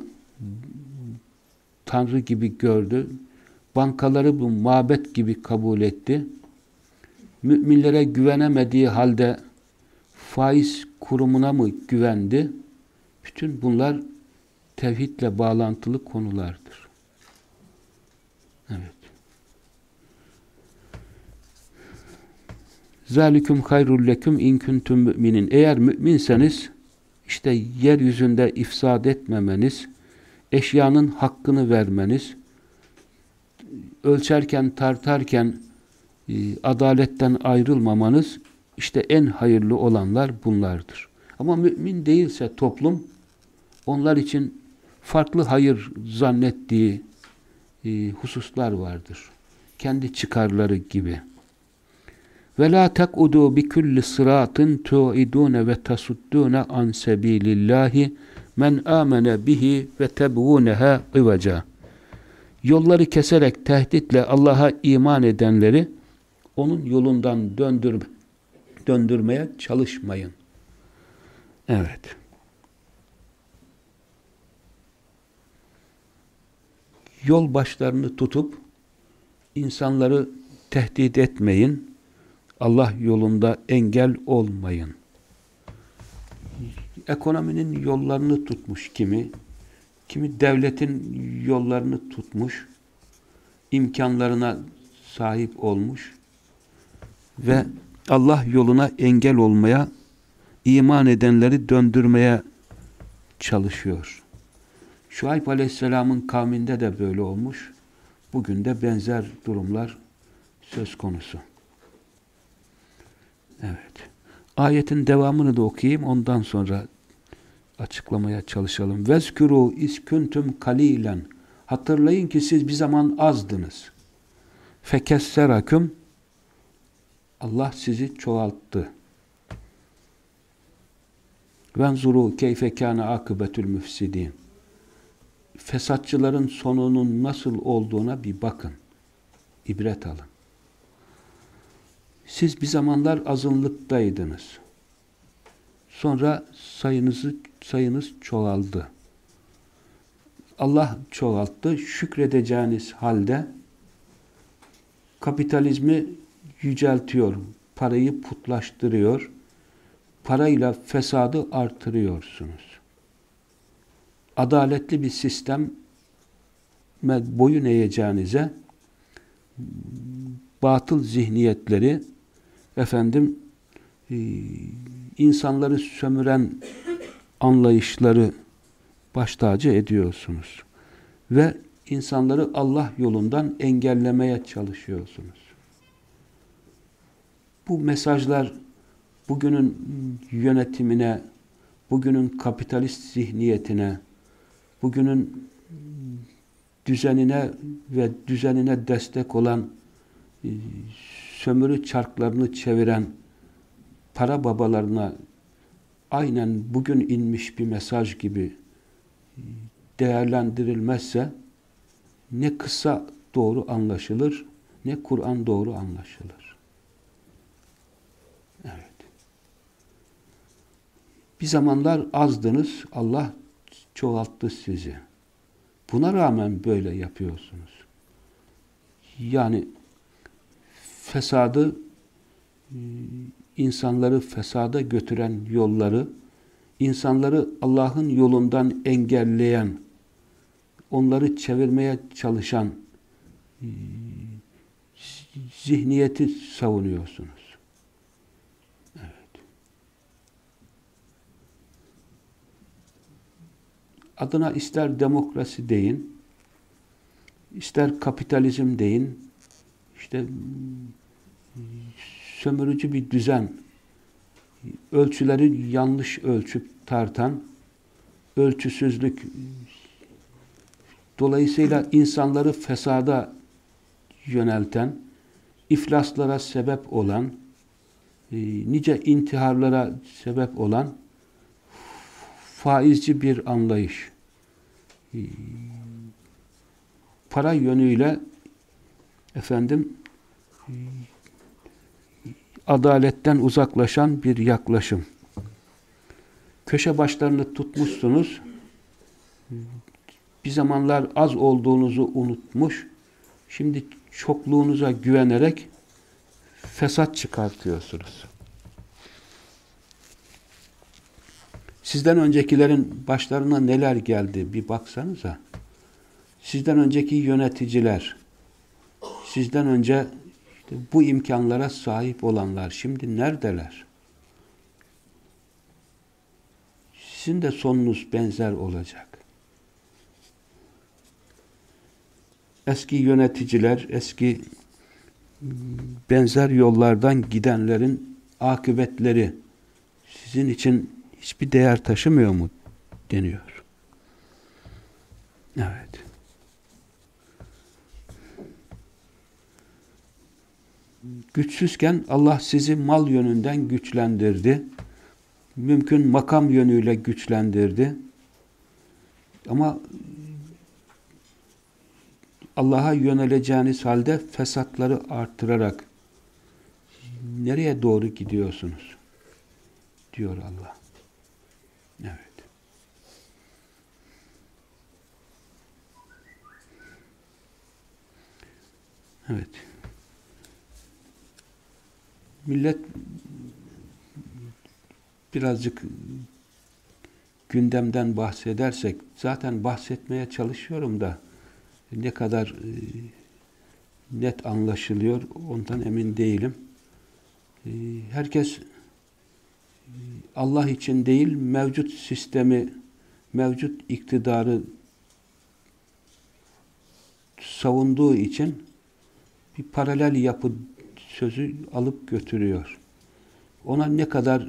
Tanrı gibi gördü? Bankaları bu mabet gibi kabul etti. Müminlere güvenemediği halde faiz kurumuna mı güvendi? Bütün bunlar tevhidle bağlantılı konulardır. Evet. Zalikum hayrul leküm in kuntum müminin. Eğer müminseniz işte yeryüzünde ifsad etmemeniz, eşyanın hakkını vermeniz, ölçerken, tartarken e, adaletten ayrılmamanız işte en hayırlı olanlar bunlardır. Ama mümin değilse toplum onlar için farklı hayır zannettiği e, hususlar vardır. Kendi çıkarları gibi. Ve la tekudu bi kulli sıratın tu'idun ve tasuddun an sabilillahi men amene bihi ve tebğuneha ivaca. Yolları keserek tehditle Allah'a iman edenleri onun yolundan döndür, döndürmeye çalışmayın. Evet. Yol başlarını tutup insanları tehdit etmeyin. Allah yolunda engel olmayın. Ekonominin yollarını tutmuş kimi, kimi devletin yollarını tutmuş, imkanlarına sahip olmuş ve Allah yoluna engel olmaya, iman edenleri döndürmeye çalışıyor. Şuayb Aleyhisselam'ın kavminde de böyle olmuş. Bugün de benzer durumlar söz konusu. Evet. Ayetin devamını da okuyayım. Ondan sonra açıklamaya çalışalım. Vezkuru isküntüm kalilen. Hatırlayın ki siz bir zaman azdınız. Fekesseraküm Allah sizi çoğalttı. Venzuru keyfe kâne akıbetül müfsidin. Fesatçıların sonunun nasıl olduğuna bir bakın. İbret alın. Siz bir zamanlar azınlıktaydınız. Sonra sayınızı sayınız çoğaldı. Allah çoğalttı. Şükredeceğiniz halde kapitalizmi yüceltiyor. Parayı putlaştırıyor. Parayla fesadı artırıyorsunuz. Adaletli bir sistem boyun eğeceğinize batıl zihniyetleri efendim e, insanları sömüren anlayışları baş tacı ediyorsunuz. Ve insanları Allah yolundan engellemeye çalışıyorsunuz. Bu mesajlar bugünün yönetimine, bugünün kapitalist zihniyetine, bugünün düzenine ve düzenine destek olan e, sömürü çarklarını çeviren para babalarına aynen bugün inmiş bir mesaj gibi değerlendirilmezse ne kısa doğru anlaşılır ne Kur'an doğru anlaşılır. Evet. Bir zamanlar azdınız, Allah çoğalttı sizi. Buna rağmen böyle yapıyorsunuz. Yani fesadı e, insanları fesada götüren yolları insanları Allah'ın yolundan engelleyen onları çevirmeye çalışan e, zihniyeti savunuyorsunuz. Evet. Adına ister demokrasi deyin, ister kapitalizm deyin, işte sömürücü bir düzen, ölçüleri yanlış ölçüp tartan, ölçüsüzlük, dolayısıyla insanları fesada yönelten, iflaslara sebep olan, e, nice intiharlara sebep olan faizci bir anlayış. E, para yönüyle efendim adaletten uzaklaşan bir yaklaşım. Köşe başlarını tutmuşsunuz. Bir zamanlar az olduğunuzu unutmuş. Şimdi çokluğunuza güvenerek fesat çıkartıyorsunuz. Sizden öncekilerin başlarına neler geldi bir baksanıza. Sizden önceki yöneticiler, sizden önce bu imkanlara sahip olanlar şimdi neredeler? Sizin de sonunuz benzer olacak. Eski yöneticiler, eski benzer yollardan gidenlerin akıbetleri sizin için hiçbir değer taşımıyor mu deniyor. Evet. Güçsüzken Allah sizi mal yönünden güçlendirdi. Mümkün makam yönüyle güçlendirdi. Ama Allah'a yöneleceğiniz halde fesatları artırarak nereye doğru gidiyorsunuz? diyor Allah. Evet. Evet. Millet birazcık gündemden bahsedersek zaten bahsetmeye çalışıyorum da ne kadar e, net anlaşılıyor ondan emin değilim. E, herkes e, Allah için değil mevcut sistemi, mevcut iktidarı savunduğu için bir paralel yapı sözü alıp götürüyor. Ona ne kadar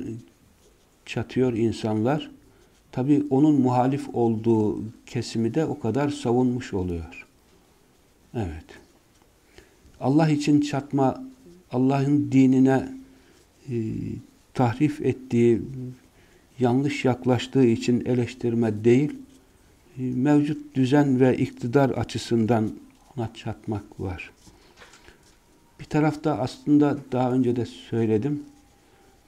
çatıyor insanlar, tabi onun muhalif olduğu kesimi de o kadar savunmuş oluyor. Evet. Allah için çatma, Allah'ın dinine e, tahrif ettiği, yanlış yaklaştığı için eleştirme değil, e, mevcut düzen ve iktidar açısından ona çatmak var. Bir tarafta aslında daha önce de söyledim,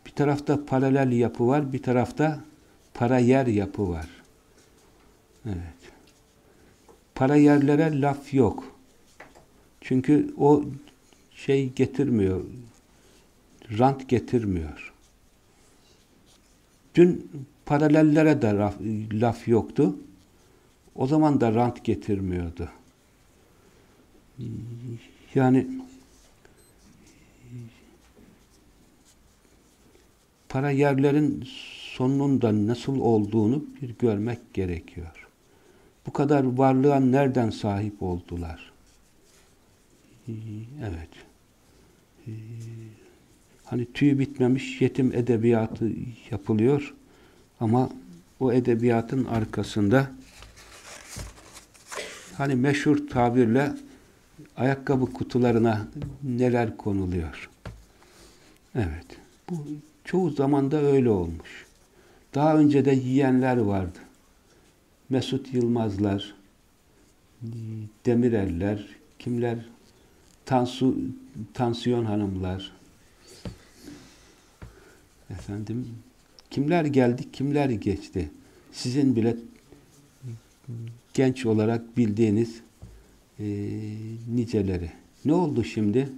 bir tarafta paralel yapı var, bir tarafta para yer yapı var. Evet. Para yerlere laf yok. Çünkü o şey getirmiyor, rant getirmiyor. Dün paralellere de laf, laf yoktu. O zaman da rant getirmiyordu. Yani para yerlerin sonunun da nasıl olduğunu bir görmek gerekiyor. Bu kadar varlığa nereden sahip oldular? Evet. Hani tüy bitmemiş yetim edebiyatı yapılıyor ama o edebiyatın arkasında hani meşhur tabirle ayakkabı kutularına neler konuluyor. Evet. Bu çoğu zamanda öyle olmuş. Daha önce de yiyenler vardı. Mesut Yılmazlar, Demireller, kimler? Tansu, Tansiyon Hanımlar. Efendim, kimler geldi, kimler geçti? Sizin bile genç olarak bildiğiniz e, niceleri. Ne oldu şimdi?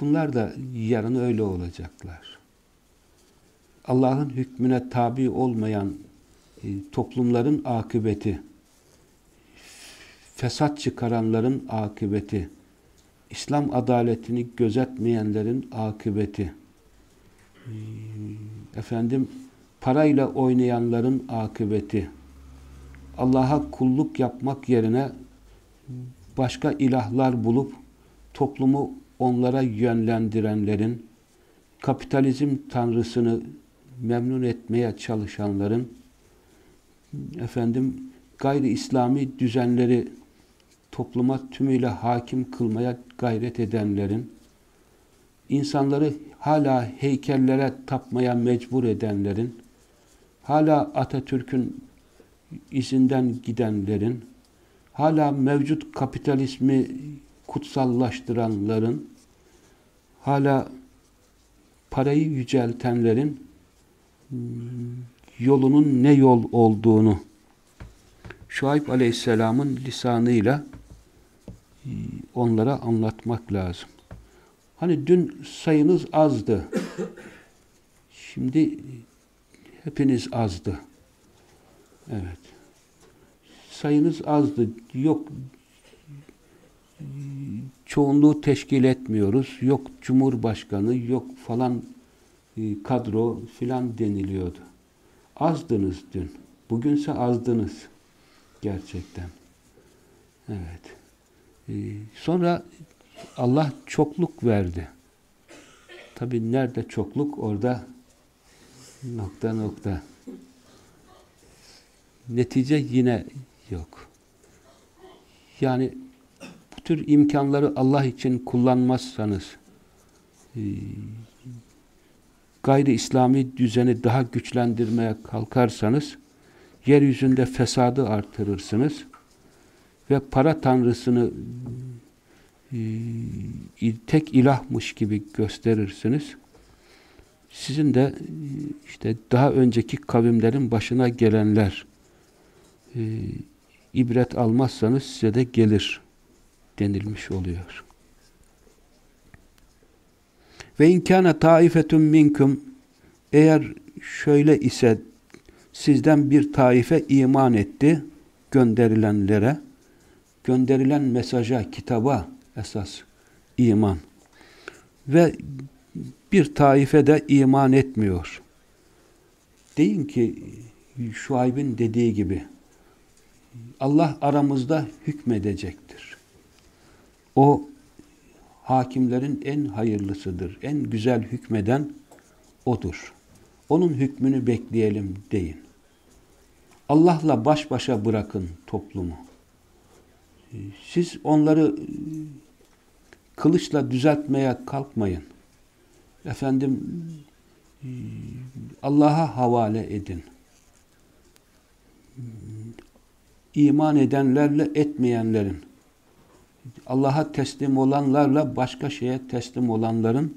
Bunlar da yarın öyle olacaklar. Allah'ın hükmüne tabi olmayan e, toplumların akıbeti, fesat çıkaranların akıbeti, İslam adaletini gözetmeyenlerin akıbeti, e, efendim parayla oynayanların akıbeti, Allah'a kulluk yapmak yerine başka ilahlar bulup toplumu onlara yönlendirenlerin, kapitalizm tanrısını memnun etmeye çalışanların, efendim gayri İslami düzenleri topluma tümüyle hakim kılmaya gayret edenlerin, insanları hala heykellere tapmaya mecbur edenlerin, hala Atatürk'ün izinden gidenlerin, hala mevcut kapitalizmi kutsallaştıranların, hala parayı yüceltenlerin hmm, yolunun ne yol olduğunu Şuayb Aleyhisselam'ın lisanıyla e, onlara anlatmak lazım. Hani dün sayınız azdı. Şimdi hepiniz azdı. Evet. Sayınız azdı. Yok çoğunluğu teşkil etmiyoruz. Yok cumhurbaşkanı, yok falan e, kadro filan deniliyordu. Azdınız dün. Bugünse azdınız. Gerçekten. Evet. Ee, sonra Allah çokluk verdi. Tabi nerede çokluk orada nokta nokta. Netice yine yok. Yani tür imkanları Allah için kullanmazsanız e, gayri İslami düzeni daha güçlendirmeye kalkarsanız yeryüzünde fesadı artırırsınız ve para tanrısını e, tek ilahmış gibi gösterirsiniz. Sizin de e, işte daha önceki kavimlerin başına gelenler ibret almazsanız size de gelir denilmiş oluyor. Ve inkâne taifetun minkum eğer şöyle ise sizden bir taife iman etti gönderilenlere gönderilen mesaja, kitaba esas iman ve bir taife de iman etmiyor. Deyin ki Şuayb'in dediği gibi Allah aramızda hükmedecektir. O hakimlerin en hayırlısıdır. En güzel hükmeden odur. Onun hükmünü bekleyelim deyin. Allah'la baş başa bırakın toplumu. Siz onları kılıçla düzeltmeye kalkmayın. Efendim Allah'a havale edin. İman edenlerle etmeyenlerin Allah'a teslim olanlarla başka şeye teslim olanların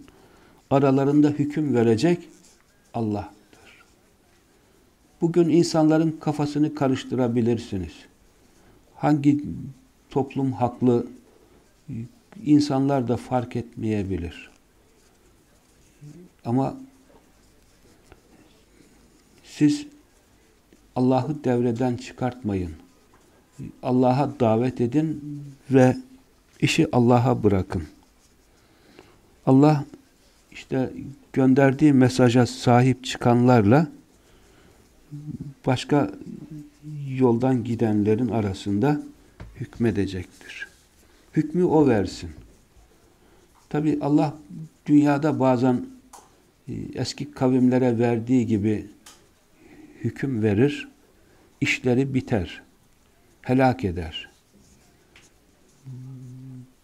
aralarında hüküm verecek Allah'tır. Bugün insanların kafasını karıştırabilirsiniz. Hangi toplum haklı insanlar da fark etmeyebilir. Ama siz Allah'ı devreden çıkartmayın. Allah'a davet edin ve işi Allah'a bırakın. Allah işte gönderdiği mesaja sahip çıkanlarla başka yoldan gidenlerin arasında hükmedecektir. Hükmü o versin. Tabi Allah dünyada bazen e, eski kavimlere verdiği gibi hüküm verir, işleri biter, helak eder.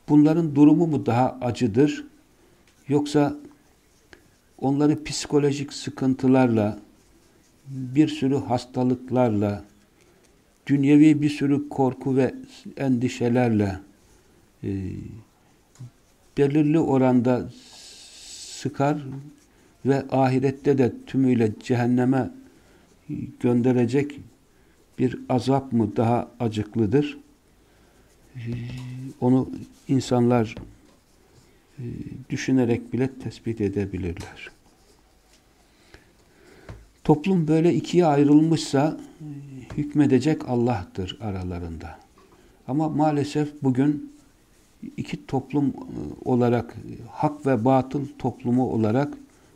Bunların durumu mu daha acıdır? Yoksa onları psikolojik sıkıntılarla, bir sürü hastalıklarla, dünyevi bir sürü korku ve endişelerle e, belirli oranda sıkar ve ahirette de tümüyle cehenneme gönderecek bir azap mı daha acıklıdır? E, onu insanlar e, düşünerek bile tespit edebilirler. Toplum böyle ikiye ayrılmışsa hükmedecek Allah'tır aralarında. Ama maalesef bugün iki toplum e, olarak hak ve batıl toplumu olarak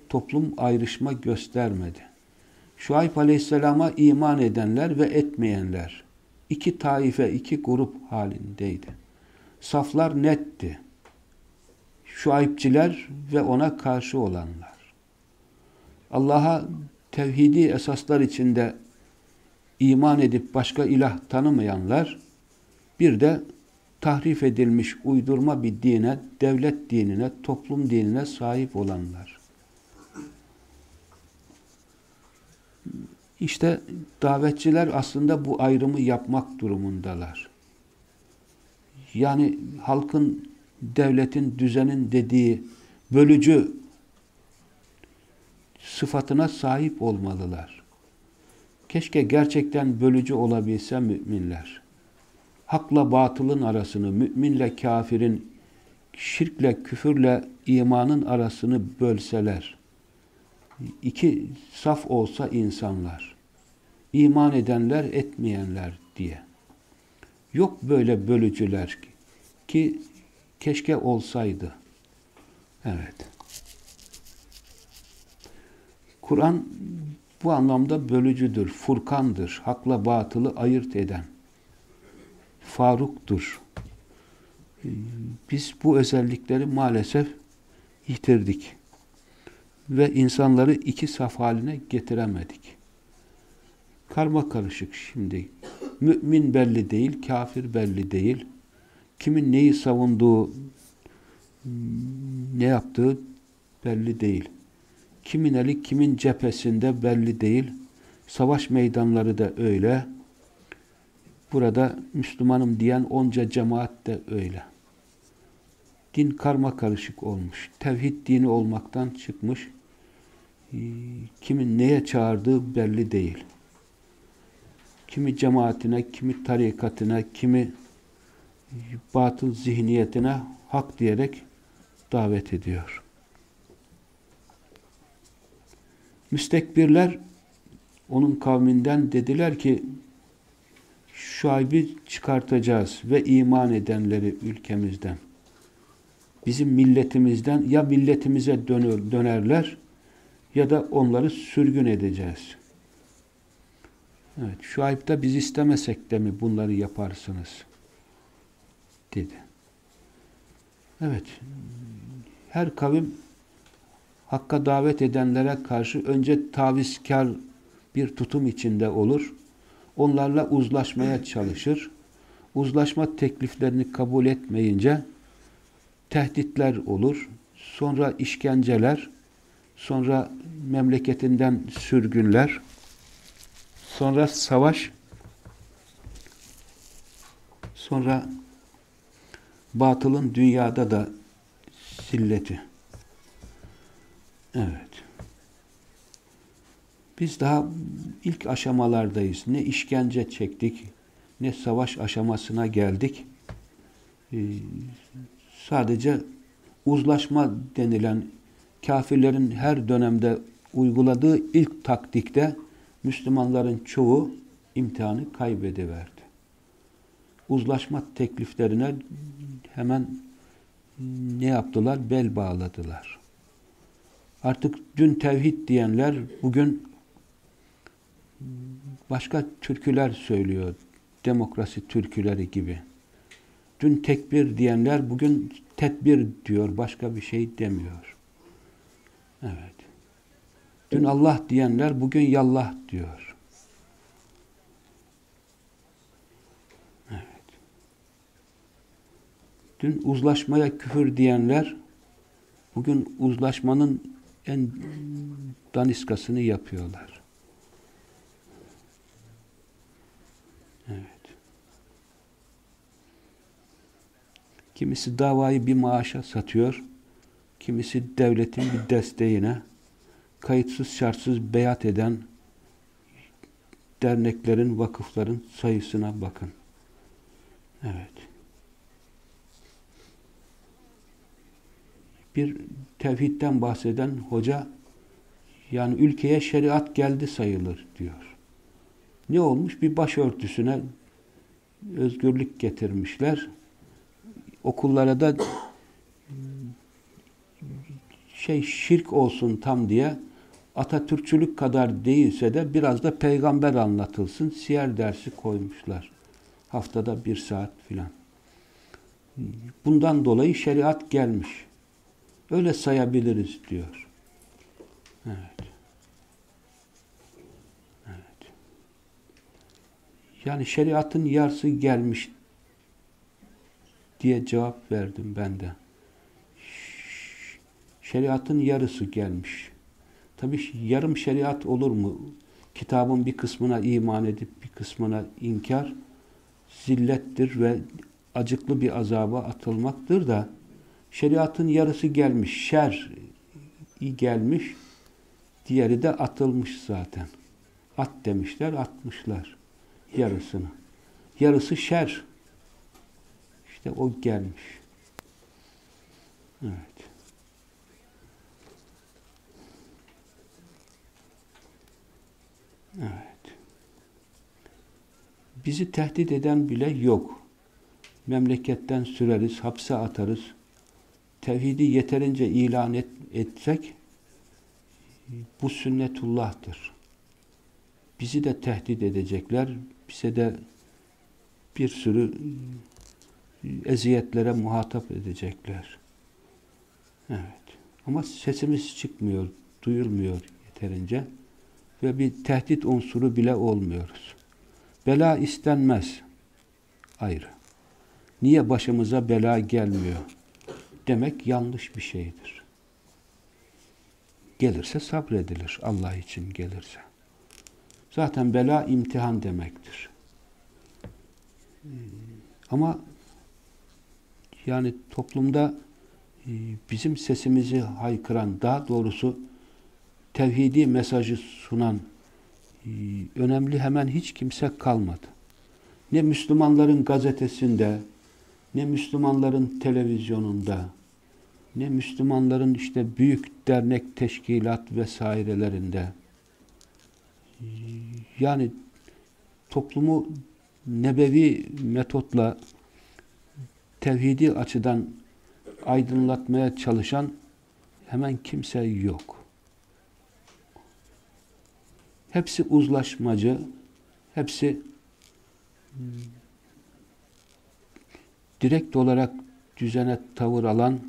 toplum ayrışma göstermedi. Şuayb Aleyhisselam'a iman edenler ve etmeyenler iki taife, iki grup halindeydi. Saflar netti. Şuaybciler ve ona karşı olanlar. Allah'a tevhidi esaslar içinde iman edip başka ilah tanımayanlar, bir de tahrif edilmiş uydurma bir dine, devlet dinine, toplum dinine sahip olanlar. İşte davetçiler aslında bu ayrımı yapmak durumundalar. Yani halkın, devletin, düzenin dediği bölücü sıfatına sahip olmalılar. Keşke gerçekten bölücü olabilse müminler. Hakla batılın arasını, müminle kafirin, şirkle, küfürle imanın arasını bölseler. İki saf olsa insanlar. iman edenler, etmeyenler diye. Yok böyle bölücüler ki, ki keşke olsaydı. Evet. Kur'an bu anlamda bölücüdür, furkandır, hakla batılı ayırt eden. Faruk'tur. Biz bu özellikleri maalesef yitirdik. Ve insanları iki saf haline getiremedik. Karma karışık şimdi. Mümin belli değil, kafir belli değil. Kimin neyi savunduğu, ne yaptığı belli değil. Kimin eli kimin cephesinde belli değil. Savaş meydanları da öyle. Burada Müslümanım diyen onca cemaat de öyle. Din karma karışık olmuş. Tevhid dini olmaktan çıkmış. Kimin neye çağırdığı belli değil. Kimi cemaatine, kimi tarikatına, kimi batıl zihniyetine hak diyerek davet ediyor. Müstekbirler onun kavminden dediler ki Şuayb'i çıkartacağız ve iman edenleri ülkemizden. Bizim milletimizden ya milletimize dönür, dönerler ya da onları sürgün edeceğiz. Evet, Şuayb da biz istemesek de mi bunları yaparsınız? dedi. Evet, her kavim Hakka davet edenlere karşı önce tavizkar bir tutum içinde olur. Onlarla uzlaşmaya çalışır. Uzlaşma tekliflerini kabul etmeyince tehditler olur. Sonra işkenceler, sonra memleketinden sürgünler, sonra savaş, sonra batılın dünyada da silleti. Evet. Biz daha ilk aşamalardayız. Ne işkence çektik, ne savaş aşamasına geldik. Ee, sadece uzlaşma denilen kafirlerin her dönemde uyguladığı ilk taktikte Müslümanların çoğu imtihanı kaybediverdi. Uzlaşma tekliflerine hemen ne yaptılar? Bel bağladılar. Artık dün tevhid diyenler bugün başka türküler söylüyor. Demokrasi türküleri gibi. Dün tekbir diyenler bugün tedbir diyor. Başka bir şey demiyor. Evet. Dün Allah diyenler bugün yallah diyor. Evet. Dün uzlaşmaya küfür diyenler bugün uzlaşmanın en daniskasını yapıyorlar. Evet. Kimisi davayı bir maaşa satıyor, kimisi devletin bir desteğine, kayıtsız şartsız beyat eden derneklerin, vakıfların sayısına bakın. Evet. bir tevhidden bahseden hoca yani ülkeye şeriat geldi sayılır diyor. Ne olmuş? Bir başörtüsüne özgürlük getirmişler. Okullara da şey şirk olsun tam diye Atatürkçülük kadar değilse de biraz da peygamber anlatılsın. Siyer dersi koymuşlar. Haftada bir saat filan. Bundan dolayı şeriat gelmiş. Öyle sayabiliriz diyor. Evet. Evet. Yani şeriatın yarısı gelmiş diye cevap verdim ben de. Şeriatın yarısı gelmiş. Tabi yarım şeriat olur mu? Kitabın bir kısmına iman edip bir kısmına inkar zillettir ve acıklı bir azaba atılmaktır da Şeriatın yarısı gelmiş. Şer gelmiş. Diğeri de atılmış zaten. At demişler, atmışlar yarısını. Yarısı şer. İşte o gelmiş. Evet. Evet. Bizi tehdit eden bile yok. Memleketten süreriz, hapse atarız tevhidi yeterince ilan et, etsek bu sünnetullah'tır. Bizi de tehdit edecekler. Bize de bir sürü eziyetlere muhatap edecekler. Evet. Ama sesimiz çıkmıyor, duyulmuyor yeterince ve bir tehdit unsuru bile olmuyoruz. Bela istenmez. Ayrı. Niye başımıza bela gelmiyor? demek yanlış bir şeydir. Gelirse sabredilir Allah için gelirse. Zaten bela imtihan demektir. Ama yani toplumda e, bizim sesimizi haykıran, daha doğrusu tevhidi mesajı sunan e, önemli hemen hiç kimse kalmadı. Ne Müslümanların gazetesinde, ne Müslümanların televizyonunda, ne Müslümanların işte büyük dernek, teşkilat vesairelerinde. E, yani toplumu nebevi metotla tevhidi açıdan aydınlatmaya çalışan hemen kimse yok. Hepsi uzlaşmacı, hepsi direkt olarak düzene tavır alan,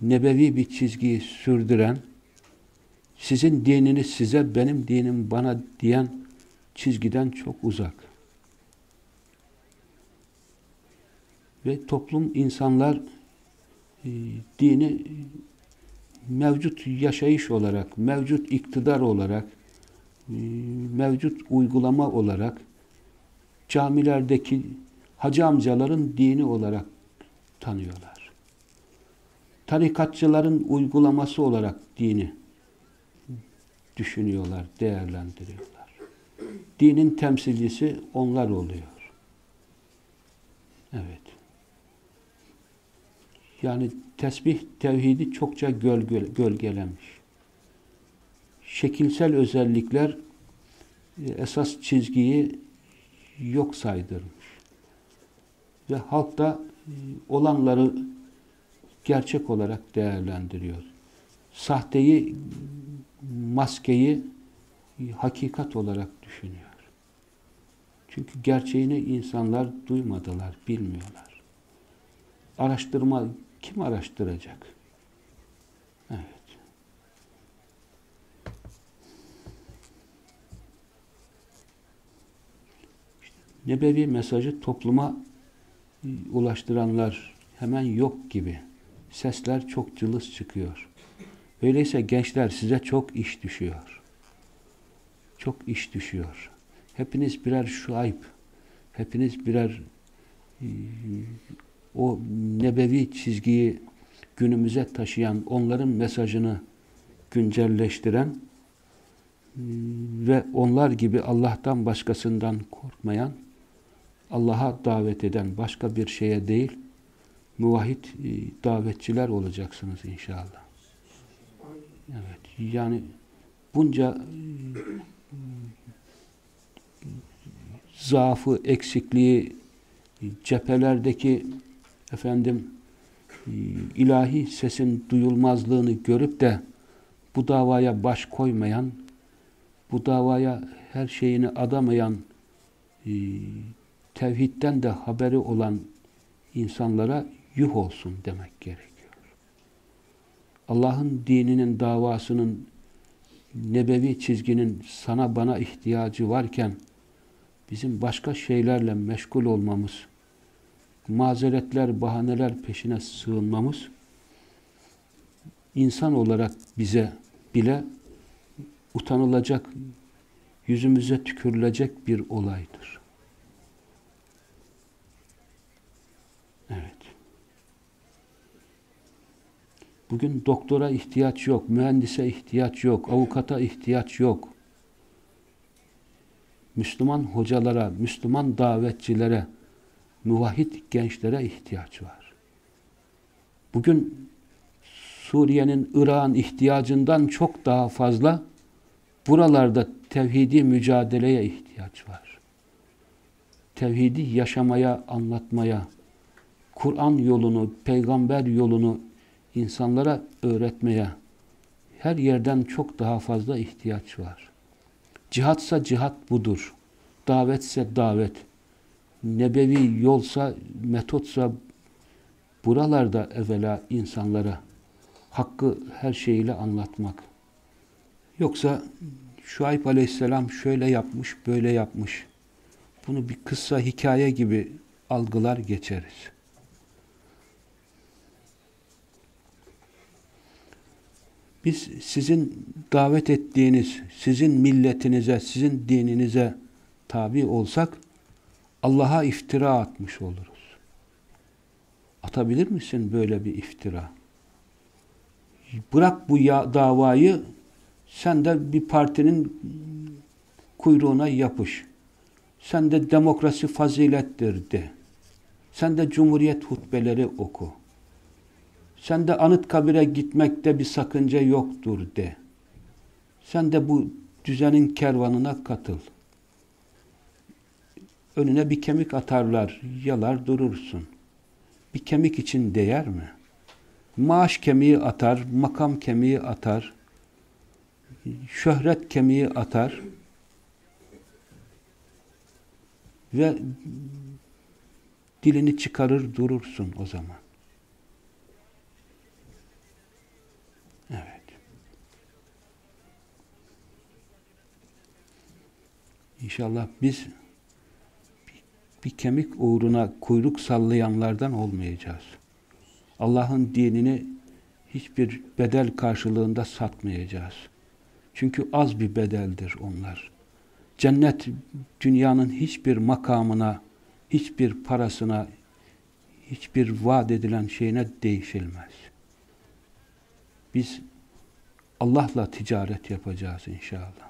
nebevi bir çizgiyi sürdüren, sizin dininiz size, benim dinim bana diyen çizgiden çok uzak. Ve toplum, insanlar e, dini mevcut yaşayış olarak, mevcut iktidar olarak, mevcut uygulama olarak camilerdeki hacı amcaların dini olarak tanıyorlar. Tarikatçıların uygulaması olarak dini düşünüyorlar, değerlendiriyorlar. Dinin temsilcisi onlar oluyor. Evet. Yani tesbih tevhidi çokça gölge, gölgelemiş. Şekilsel özellikler e, esas çizgiyi yok saydırmış. Ve halk da e, olanları gerçek olarak değerlendiriyor. Sahteyi, maskeyi e, hakikat olarak düşünüyor. Çünkü gerçeğini insanlar duymadılar, bilmiyorlar. Araştırma kim araştıracak? Nebevi mesajı topluma e, ulaştıranlar hemen yok gibi. Sesler çok cılız çıkıyor. Öyleyse gençler size çok iş düşüyor. Çok iş düşüyor. Hepiniz birer şuayb, hepiniz birer e, o nebevi çizgiyi günümüze taşıyan, onların mesajını güncelleştiren e, ve onlar gibi Allah'tan başkasından korkmayan, Allah'a davet eden başka bir şeye değil, muvahhid e, davetçiler olacaksınız inşallah. Evet, yani bunca e, zaafı, eksikliği, cephelerdeki efendim e, ilahi sesin duyulmazlığını görüp de bu davaya baş koymayan, bu davaya her şeyini adamayan, e, tevhidden de haberi olan insanlara yuh olsun demek gerekiyor. Allah'ın dininin davasının nebevi çizginin sana bana ihtiyacı varken bizim başka şeylerle meşgul olmamız, mazeretler, bahaneler peşine sığınmamız insan olarak bize bile utanılacak, yüzümüze tükürülecek bir olaydır. Evet. Bugün doktora ihtiyaç yok, mühendise ihtiyaç yok, avukata ihtiyaç yok. Müslüman hocalara, Müslüman davetçilere, muvahhid gençlere ihtiyaç var. Bugün Suriye'nin, Irak'ın ihtiyacından çok daha fazla buralarda tevhidi mücadeleye ihtiyaç var. Tevhidi yaşamaya, anlatmaya, Kur'an yolunu, peygamber yolunu insanlara öğretmeye her yerden çok daha fazla ihtiyaç var. Cihatsa cihat budur. Davetse davet nebevi yolsa, metotsa buralarda evvela insanlara hakkı her şeyiyle anlatmak. Yoksa Şuayb aleyhisselam şöyle yapmış, böyle yapmış. Bunu bir kıssa, hikaye gibi algılar geçeriz. Biz sizin davet ettiğiniz, sizin milletinize, sizin dininize tabi olsak Allah'a iftira atmış oluruz. Atabilir misin böyle bir iftira? Bırak bu ya davayı sen de bir partinin kuyruğuna yapış. Sen de demokrasi fazilettir de. Sen de cumhuriyet hutbeleri oku. Sen de Anıtkabir'e gitmekte bir sakınca yoktur de. Sen de bu düzenin kervanına katıl. Önüne bir kemik atarlar, yalar durursun. Bir kemik için değer mi? Maaş kemiği atar, makam kemiği atar, şöhret kemiği atar ve dilini çıkarır durursun o zaman. İnşallah biz bir kemik uğruna kuyruk sallayanlardan olmayacağız. Allah'ın dinini hiçbir bedel karşılığında satmayacağız. Çünkü az bir bedeldir onlar. Cennet dünyanın hiçbir makamına, hiçbir parasına, hiçbir vaat edilen şeyine değişilmez. Biz Allah'la ticaret yapacağız inşallah.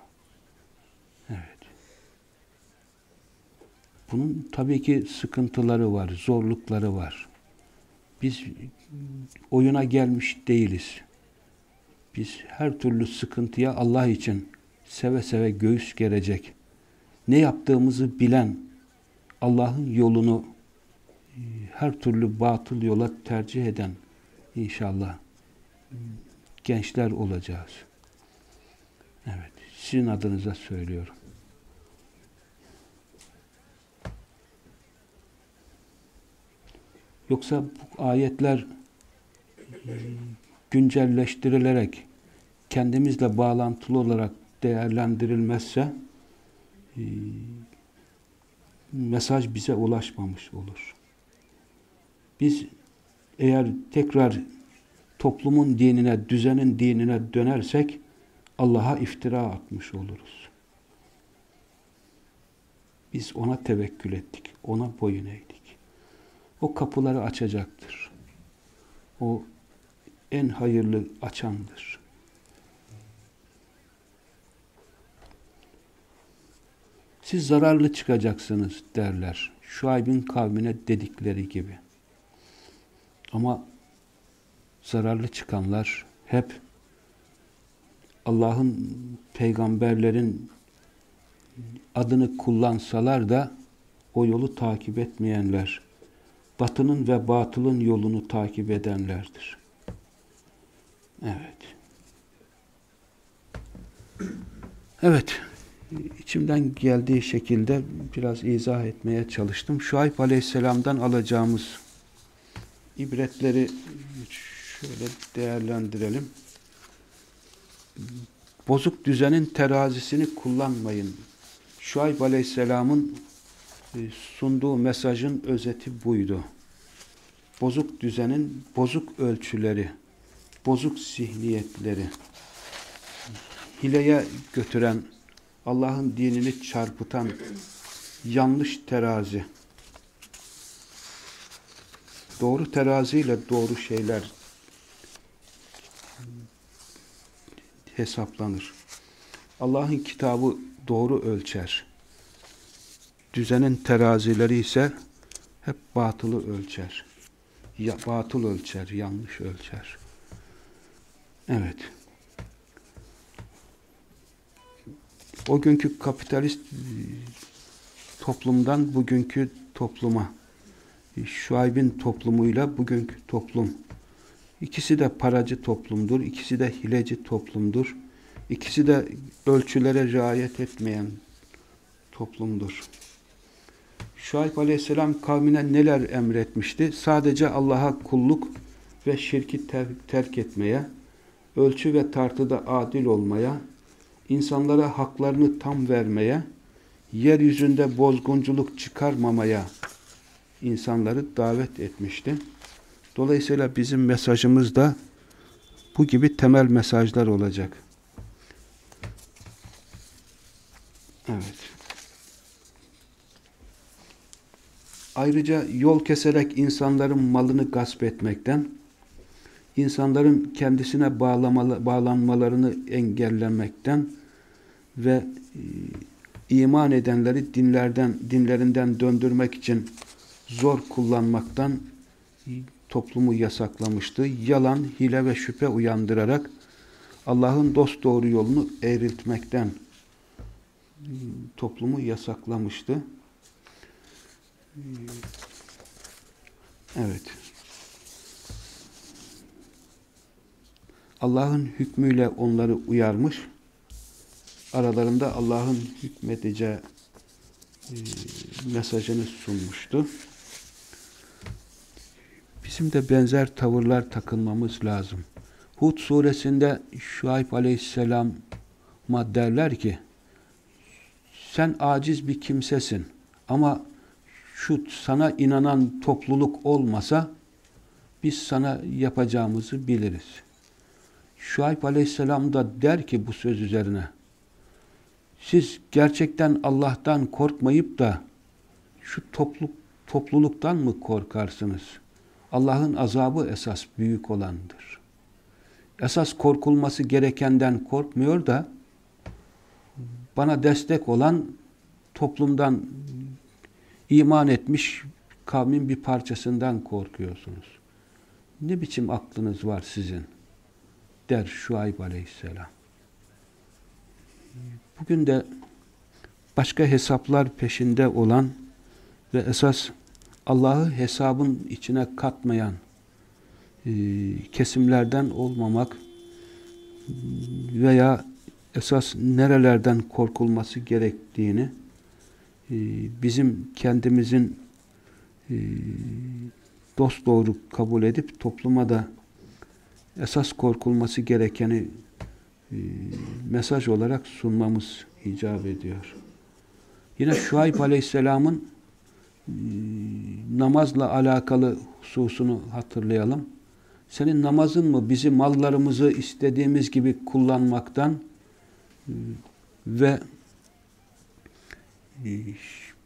Bunun tabii ki sıkıntıları var, zorlukları var. Biz oyuna gelmiş değiliz. Biz her türlü sıkıntıya Allah için seve seve göğüs gerecek, ne yaptığımızı bilen, Allah'ın yolunu e, her türlü batıl yola tercih eden inşallah gençler olacağız. Evet, sizin adınıza söylüyorum. Yoksa bu ayetler güncelleştirilerek kendimizle bağlantılı olarak değerlendirilmezse e, mesaj bize ulaşmamış olur. Biz eğer tekrar toplumun dinine, düzenin dinine dönersek Allah'a iftira atmış oluruz. Biz ona tevekkül ettik, ona boyun eğdik. O kapıları açacaktır. O en hayırlı açandır. Siz zararlı çıkacaksınız derler. Şuayb'in kavmine dedikleri gibi. Ama zararlı çıkanlar hep Allah'ın peygamberlerin adını kullansalar da o yolu takip etmeyenler, batının ve batılın yolunu takip edenlerdir. Evet. Evet. İçimden geldiği şekilde biraz izah etmeye çalıştım. Şuayb Aleyhisselam'dan alacağımız ibretleri şöyle değerlendirelim. Bozuk düzenin terazisini kullanmayın. Şuayb Aleyhisselam'ın sunduğu mesajın özeti buydu. Bozuk düzenin bozuk ölçüleri, bozuk zihniyetleri, hileye götüren, Allah'ın dinini çarpıtan yanlış terazi, doğru teraziyle doğru şeyler hesaplanır. Allah'ın kitabı doğru ölçer. Düzenin terazileri ise hep batılı ölçer. Ya, batıl ölçer, yanlış ölçer. Evet. O günkü kapitalist toplumdan bugünkü topluma, Şuayb'in toplumuyla bugünkü toplum. İkisi de paracı toplumdur, ikisi de hileci toplumdur. İkisi de ölçülere riayet etmeyen toplumdur. Şuayb aleyhisselam kavmine neler emretmişti? Sadece Allah'a kulluk ve şirki ter terk etmeye, ölçü ve tartıda adil olmaya, insanlara haklarını tam vermeye, yeryüzünde bozgunculuk çıkarmamaya insanları davet etmişti. Dolayısıyla bizim mesajımız da Bu gibi temel mesajlar olacak. Evet. Ayrıca yol keserek insanların malını gasp etmekten, insanların kendisine bağlamalı, bağlanmalarını engellemekten ve e, iman edenleri dinlerden dinlerinden döndürmek için zor kullanmaktan e, toplumu yasaklamıştı. Yalan, hile ve şüphe uyandırarak Allah'ın dost doğru yolunu eğriltmekten e, toplumu yasaklamıştı. Evet. Allah'ın hükmüyle onları uyarmış. Aralarında Allah'ın hükmedeceği e, mesajını sunmuştu. Bizim de benzer tavırlar takılmamız lazım. Hud suresinde Şuayb aleyhisselama derler ki sen aciz bir kimsesin ama şu sana inanan topluluk olmasa biz sana yapacağımızı biliriz. Şuayb aleyhisselam da der ki bu söz üzerine siz gerçekten Allah'tan korkmayıp da şu topluluk, topluluktan mı korkarsınız? Allah'ın azabı esas büyük olandır. Esas korkulması gerekenden korkmuyor da bana destek olan toplumdan iman etmiş kavmin bir parçasından korkuyorsunuz. Ne biçim aklınız var sizin? Der Şuayb aleyhisselam. Bugün de başka hesaplar peşinde olan ve esas Allah'ı hesabın içine katmayan e, kesimlerden olmamak veya esas nerelerden korkulması gerektiğini bizim kendimizin e, dost doğru kabul edip topluma da esas korkulması gerekeni e, mesaj olarak sunmamız icap ediyor. Yine Şuayb Aleyhisselam'ın namazla alakalı hususunu hatırlayalım. Senin namazın mı bizi mallarımızı istediğimiz gibi kullanmaktan ve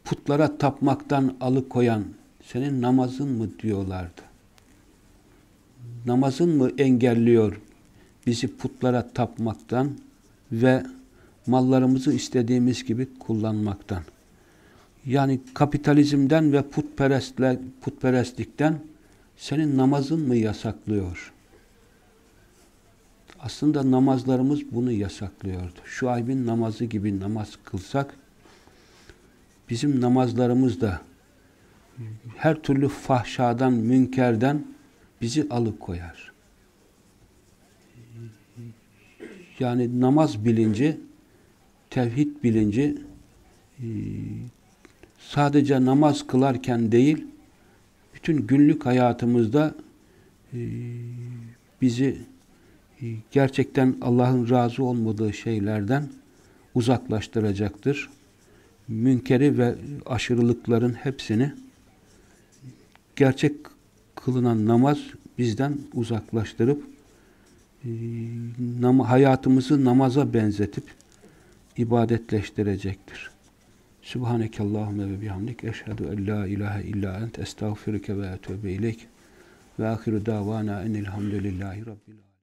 putlara tapmaktan alıkoyan senin namazın mı diyorlardı. Namazın mı engelliyor bizi putlara tapmaktan ve mallarımızı istediğimiz gibi kullanmaktan. Yani kapitalizmden ve putperestler, putperestlikten senin namazın mı yasaklıyor? Aslında namazlarımız bunu yasaklıyordu. Şu aybin namazı gibi namaz kılsak, bizim namazlarımız da her türlü fahşadan, münkerden bizi alıkoyar. Yani namaz bilinci, tevhid bilinci e, sadece namaz kılarken değil, bütün günlük hayatımızda e, bizi e, gerçekten Allah'ın razı olmadığı şeylerden uzaklaştıracaktır. Münkeri ve aşırılıkların hepsini gerçek kılınan namaz bizden uzaklaştırıp e, hayatımızı namaza benzetip ibadetleştirecektir. Subhaneke Allahümme ve bihamdik. Eşhedü en la ilahe illa ent. Estağfiruke ve etûbe ileyk. Ve ahiru davana enilhamdülillahi rabbil